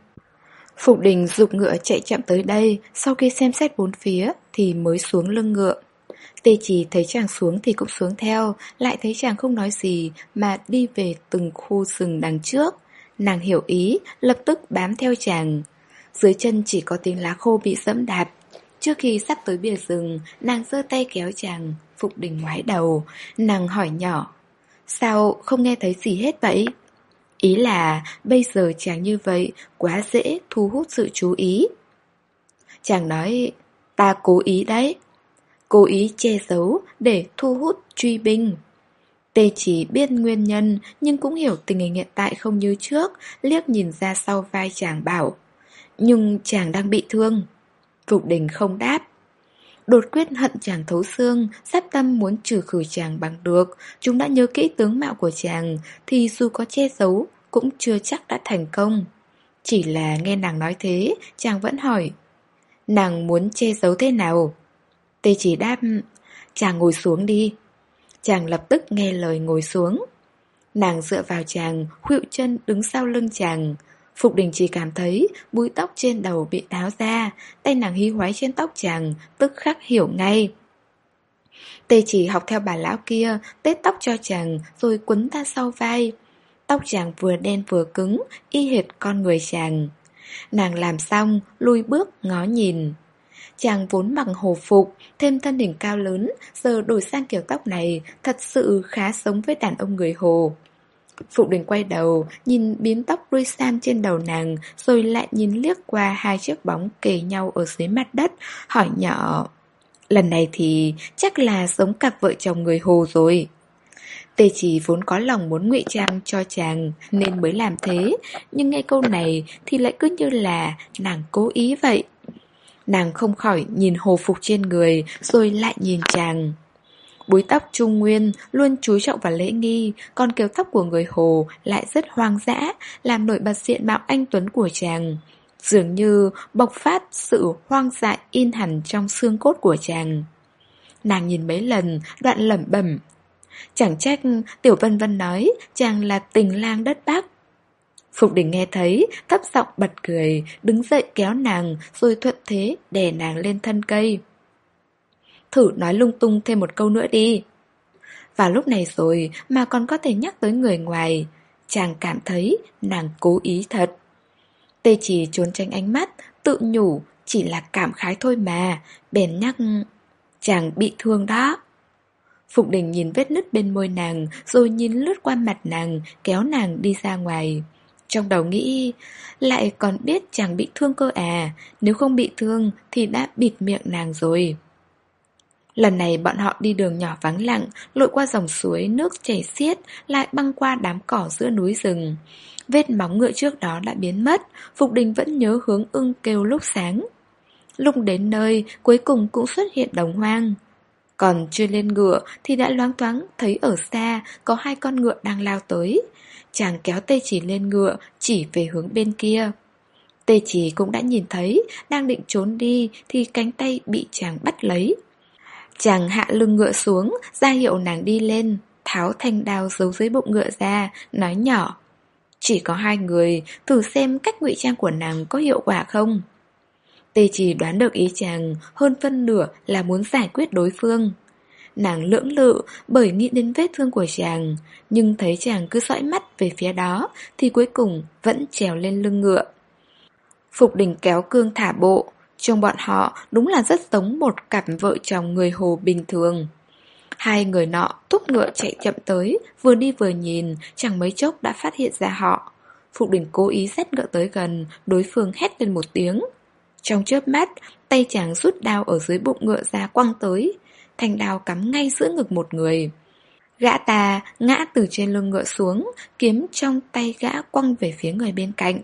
Phục đình dục ngựa chạy chậm tới đây, sau khi xem xét bốn phía thì mới xuống lưng ngựa. Tê chỉ thấy chàng xuống thì cũng xuống theo, lại thấy chàng không nói gì mà đi về từng khu rừng đằng trước. Nàng hiểu ý, lập tức bám theo chàng. Dưới chân chỉ có tiếng lá khô bị dẫm đạp. Trước khi sắp tới bìa rừng, nàng giơ tay kéo chàng, Phục đình ngoái đầu. Nàng hỏi nhỏ, sao không nghe thấy gì hết vậy? Ý là bây giờ chàng như vậy quá dễ thu hút sự chú ý. Chàng nói, ta cố ý đấy. Cố ý che giấu để thu hút truy binh. Tê chỉ biết nguyên nhân nhưng cũng hiểu tình hình hiện tại không như trước, liếc nhìn ra sau vai chàng bảo. Nhưng chàng đang bị thương. Phục đình không đáp. Đột quyết hận chàng thấu xương, sắp tâm muốn trừ khử chàng bằng được. Chúng đã nhớ kỹ tướng mạo của chàng, thì dù có che giấu, cũng chưa chắc đã thành công. Chỉ là nghe nàng nói thế, chàng vẫn hỏi. Nàng muốn che giấu thế nào? Tê chỉ đáp, chàng ngồi xuống đi. Chàng lập tức nghe lời ngồi xuống. Nàng dựa vào chàng, khuỵu chân đứng sau lưng chàng. Phục đình chỉ cảm thấy búi tóc trên đầu bị tháo ra, tay nàng hí hoái trên tóc chàng, tức khắc hiểu ngay. Tê chỉ học theo bà lão kia, tết tóc cho chàng, rồi quấn ta sau vai. Tóc chàng vừa đen vừa cứng, y hệt con người chàng. Nàng làm xong, lui bước ngó nhìn. Chàng vốn bằng hồ phục, thêm thân hình cao lớn, giờ đổi sang kiểu tóc này, thật sự khá sống với đàn ông người hồ. Phụ đình quay đầu, nhìn biến tóc đuôi sam trên đầu nàng, rồi lại nhìn liếc qua hai chiếc bóng kề nhau ở dưới mặt đất, hỏi nhỏ. Lần này thì chắc là giống cặp vợ chồng người hồ rồi. Tê chỉ vốn có lòng muốn ngụy trang cho chàng nên mới làm thế, nhưng nghe câu này thì lại cứ như là nàng cố ý vậy. Nàng không khỏi nhìn hồ phục trên người Rồi lại nhìn chàng Búi tóc trung nguyên luôn chú trọng vào lễ nghi Còn kiểu tóc của người hồ lại rất hoang dã Làm nổi bật diện mạo anh Tuấn của chàng. Dường như bộc phát sự hoang dại in hẳn trong xương cốt của chàng. Nàng nhìn mấy lần, đoạn lẩm bẩm. Chẳng trách Tiểu Vân Vân nói chàng là tình lang đất Bắc Phục đình nghe thấy, thấp giọng bật cười, đứng dậy kéo nàng, rồi thuận thế đè nàng lên thân cây. Thử nói lung tung thêm một câu nữa đi. Vào lúc này rồi mà còn có thể nhắc tới người ngoài, Chàng cảm thấy nàng cố ý thật. Tê chỉ trốn tránh ánh mắt, Tự nhủ chỉ là cảm khái thôi mà, Bèn nhắc, Chàng bị thương đó. Phục đình nhìn vết nứt bên môi nàng Rồi nhìn lướt qua mặt nàng, Kéo nàng đi ra ngoài. Trong đầu nghĩ, Lại còn biết chàng bị thương cơ à Nếu không bị thương Thì đã bịt miệng nàng rồi. Lần này bọn họ đi đường nhỏ vắng lặng Lội qua dòng suối Nước chảy xiết Lại băng qua đám cỏ giữa núi rừng Vết móng ngựa trước đó đã biến mất Phục đình vẫn nhớ hướng ưng kêu lúc sáng Lúc đến nơi Cuối cùng cũng xuất hiện đồng hoang còn chưa lên ngựa thì đã loáng thoáng thấy ở xa có hai con ngựa đang lao tới. Chàng kéo tê chỉ lên ngựa, chỉ về hướng bên kia. Tê chỉ cũng đã nhìn thấy, đang định trốn đi thì cánh tay bị chàng bắt lấy. Chàng hạ lưng ngựa xuống, ra hiệu nàng đi lên, tháo thanh đao giấu dưới bụng ngựa ra, nói nhỏ. Chỉ có hai người, thử xem cách ngụy trang của nàng có hiệu quả không. Tê chỉ đoán được ý chàng, hơn phân nửa là muốn giải quyết đối phương. Nàng lưỡng lự bởi nghĩ đến vết thương của chàng, nhưng thấy chàng cứ dõi mắt về phía đó thì cuối cùng vẫn trèo lên lưng ngựa. Phục đình kéo cương thả bộ, trong bọn họ đúng là rất giống một cặp vợ chồng người hồ bình thường. Hai người nọ thúc ngựa chạy chậm tới, vừa đi vừa nhìn, chẳng mấy chốc đã phát hiện ra họ. phụ đình cố ý xét ngựa tới gần, đối phương hét lên một tiếng. Trong chớp mắt, tay chàng rút đao ở dưới bụng ngựa ra quăng tới. thành đao cắm ngay giữa ngực một người. Gã ta ngã từ trên lưng ngựa xuống, kiếm trong tay gã quăng về phía người bên cạnh.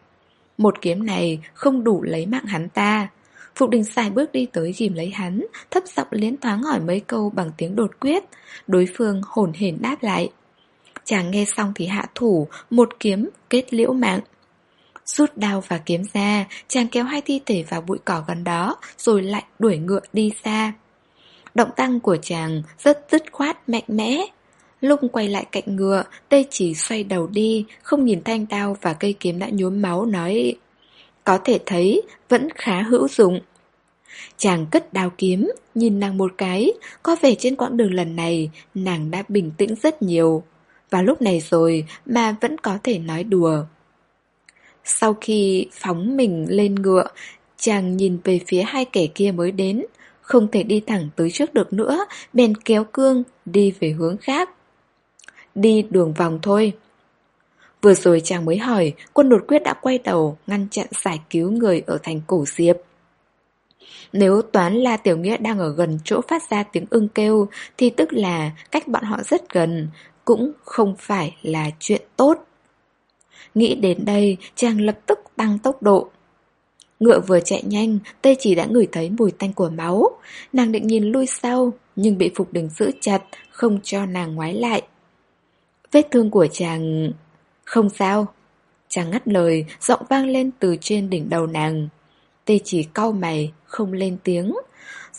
Một kiếm này không đủ lấy mạng hắn ta. Phục đình xài bước đi tới ghim lấy hắn, thấp giọng liến thoáng hỏi mấy câu bằng tiếng đột quyết. Đối phương hồn hển đáp lại. Chàng nghe xong thì hạ thủ, một kiếm kết liễu mạng. Rút đao và kiếm ra, chàng kéo hai thi thể vào bụi cỏ gần đó, rồi lại đuổi ngựa đi xa. Động tăng của chàng rất dứt khoát mạnh mẽ. Lúc quay lại cạnh ngựa, tê chỉ xoay đầu đi, không nhìn thanh đao và cây kiếm đã nhuốm máu nói có thể thấy, vẫn khá hữu dụng. Chàng cất đao kiếm, nhìn nàng một cái, có vẻ trên quãng đường lần này, nàng đã bình tĩnh rất nhiều. Và lúc này rồi mà vẫn có thể nói đùa. Sau khi phóng mình lên ngựa, chàng nhìn về phía hai kẻ kia mới đến, không thể đi thẳng tới trước được nữa, bèn kéo cương đi về hướng khác. Đi đường vòng thôi. Vừa rồi chàng mới hỏi, quân đột quyết đã quay đầu, ngăn chặn giải cứu người ở thành cổ diệp. Nếu toán là Tiểu Nghĩa đang ở gần chỗ phát ra tiếng ưng kêu, thì tức là cách bọn họ rất gần, cũng không phải là chuyện tốt. Nghĩ đến đây, chàng lập tức tăng tốc độ. Ngựa vừa chạy nhanh, tê chỉ đã ngửi thấy mùi tanh của máu. Nàng định nhìn lui sau, nhưng bị Phục Đình giữ chặt, không cho nàng ngoái lại. Vết thương của chàng... Không sao. Chàng ngắt lời, giọng vang lên từ trên đỉnh đầu nàng. Tê chỉ cau mày, không lên tiếng.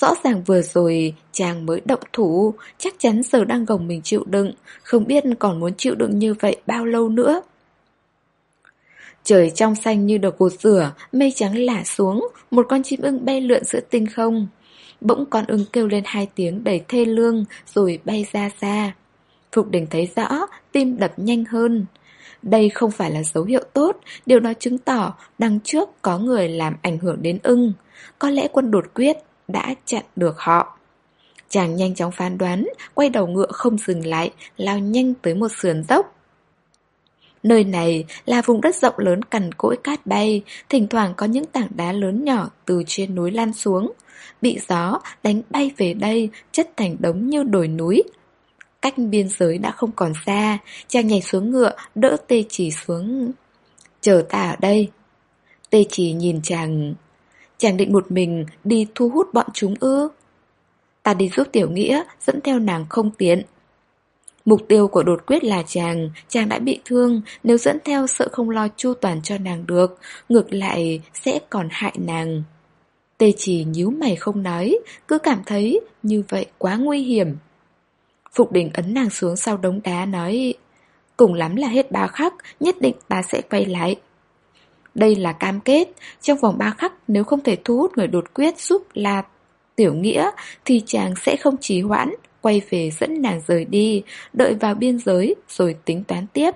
Rõ ràng vừa rồi chàng mới động thủ, chắc chắn giờ đang gồng mình chịu đựng, không biết còn muốn chịu đựng như vậy bao lâu nữa. Trời trong xanh như được cột rửa, mây trắng lả xuống, một con chim ưng bay lượn giữa tinh không. Bỗng con ưng kêu lên hai tiếng đầy thê lương, rồi bay ra xa. Phục đình thấy rõ, tim đập nhanh hơn. Đây không phải là dấu hiệu tốt, điều đó chứng tỏ đằng trước có người làm ảnh hưởng đến ưng. Có lẽ quân đột quyết đã chặn được họ. Chàng nhanh chóng phán đoán, quay đầu ngựa không dừng lại, lao nhanh tới một sườn dốc. Nơi này là vùng đất rộng lớn cằn cỗi cát bay, thỉnh thoảng có những tảng đá lớn nhỏ từ trên núi lan xuống. Bị gió đánh bay về đây, chất thành đống như đồi núi. Cách biên giới đã không còn xa, chàng nhảy xuống ngựa, đỡ tê chỉ xuống. Chờ ta ở đây. Tê chỉ nhìn chàng. Chàng định một mình đi thu hút bọn chúng ư. Ta đi giúp tiểu nghĩa, dẫn theo nàng không tiện. Mục tiêu của đột quyết là chàng, chàng đã bị thương, nếu dẫn theo sợ không lo chu toàn cho nàng được, ngược lại sẽ còn hại nàng. Tê chỉ nhíu mày không nói, cứ cảm thấy như vậy quá nguy hiểm. Phục đình ấn nàng xuống sau đống đá nói, cùng lắm là hết ba khắc, nhất định ta sẽ quay lại. Đây là cam kết, trong vòng ba khắc nếu không thể thu hút người đột quyết giúp là tiểu nghĩa thì chàng sẽ không trì hoãn, quay về dẫn nàng rời đi, đợi vào biên giới rồi tính toán tiếp.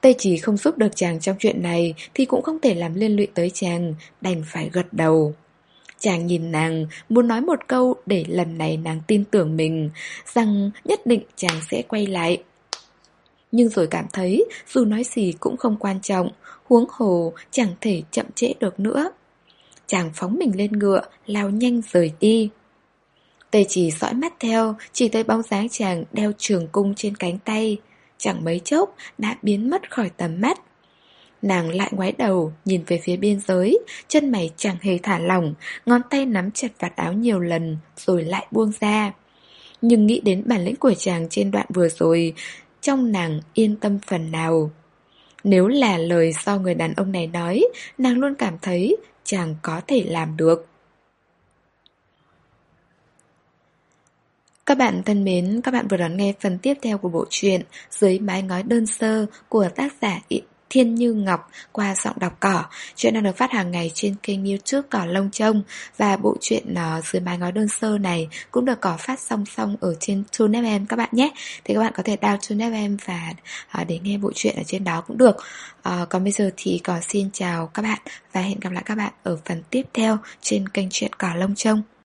Tây chỉ không giúp được chàng trong chuyện này thì cũng không thể làm liên lụy tới chàng, đành phải gật đầu. Chàng nhìn nàng, muốn nói một câu để lần này nàng tin tưởng mình, rằng nhất định chàng sẽ quay lại. Nhưng rồi cảm thấy dù nói gì cũng không quan trọng, huống hồ chẳng thể chậm trễ được nữa. Chàng phóng mình lên ngựa, lao nhanh rời đi. Tề chỉ dõi mắt theo, chỉ thấy bóng dáng chàng đeo trường cung trên cánh tay. Chẳng mấy chốc đã biến mất khỏi tầm mắt. Nàng lại ngoái đầu, nhìn về phía biên giới, chân mày chẳng hề thả lỏng, ngón tay nắm chặt vạt áo nhiều lần, rồi lại buông ra. Nhưng nghĩ đến bản lĩnh của chàng trên đoạn vừa rồi, trong nàng yên tâm phần nào. Nếu là lời do người đàn ông này nói, nàng luôn cảm thấy chàng có thể làm được. Các bạn thân mến, các bạn vừa đón nghe phần tiếp theo của bộ truyện Dưới mái ngói đơn sơ của tác giả Thiên Như Ngọc qua giọng đọc cỏ. Chuyện đang được phát hàng ngày trên kênh youtube Cỏ Lông Trông và bộ truyện uh, Dưới mái ngói đơn sơ này cũng được cỏ phát song song ở trên Tune FM các bạn nhé. Thì các bạn có thể download Tune FM và uh, để nghe bộ truyện ở trên đó cũng được. Uh, còn bây giờ thì cỏ xin chào các bạn và hẹn gặp lại các bạn ở phần tiếp theo trên kênh truyện Cỏ Lông Trông.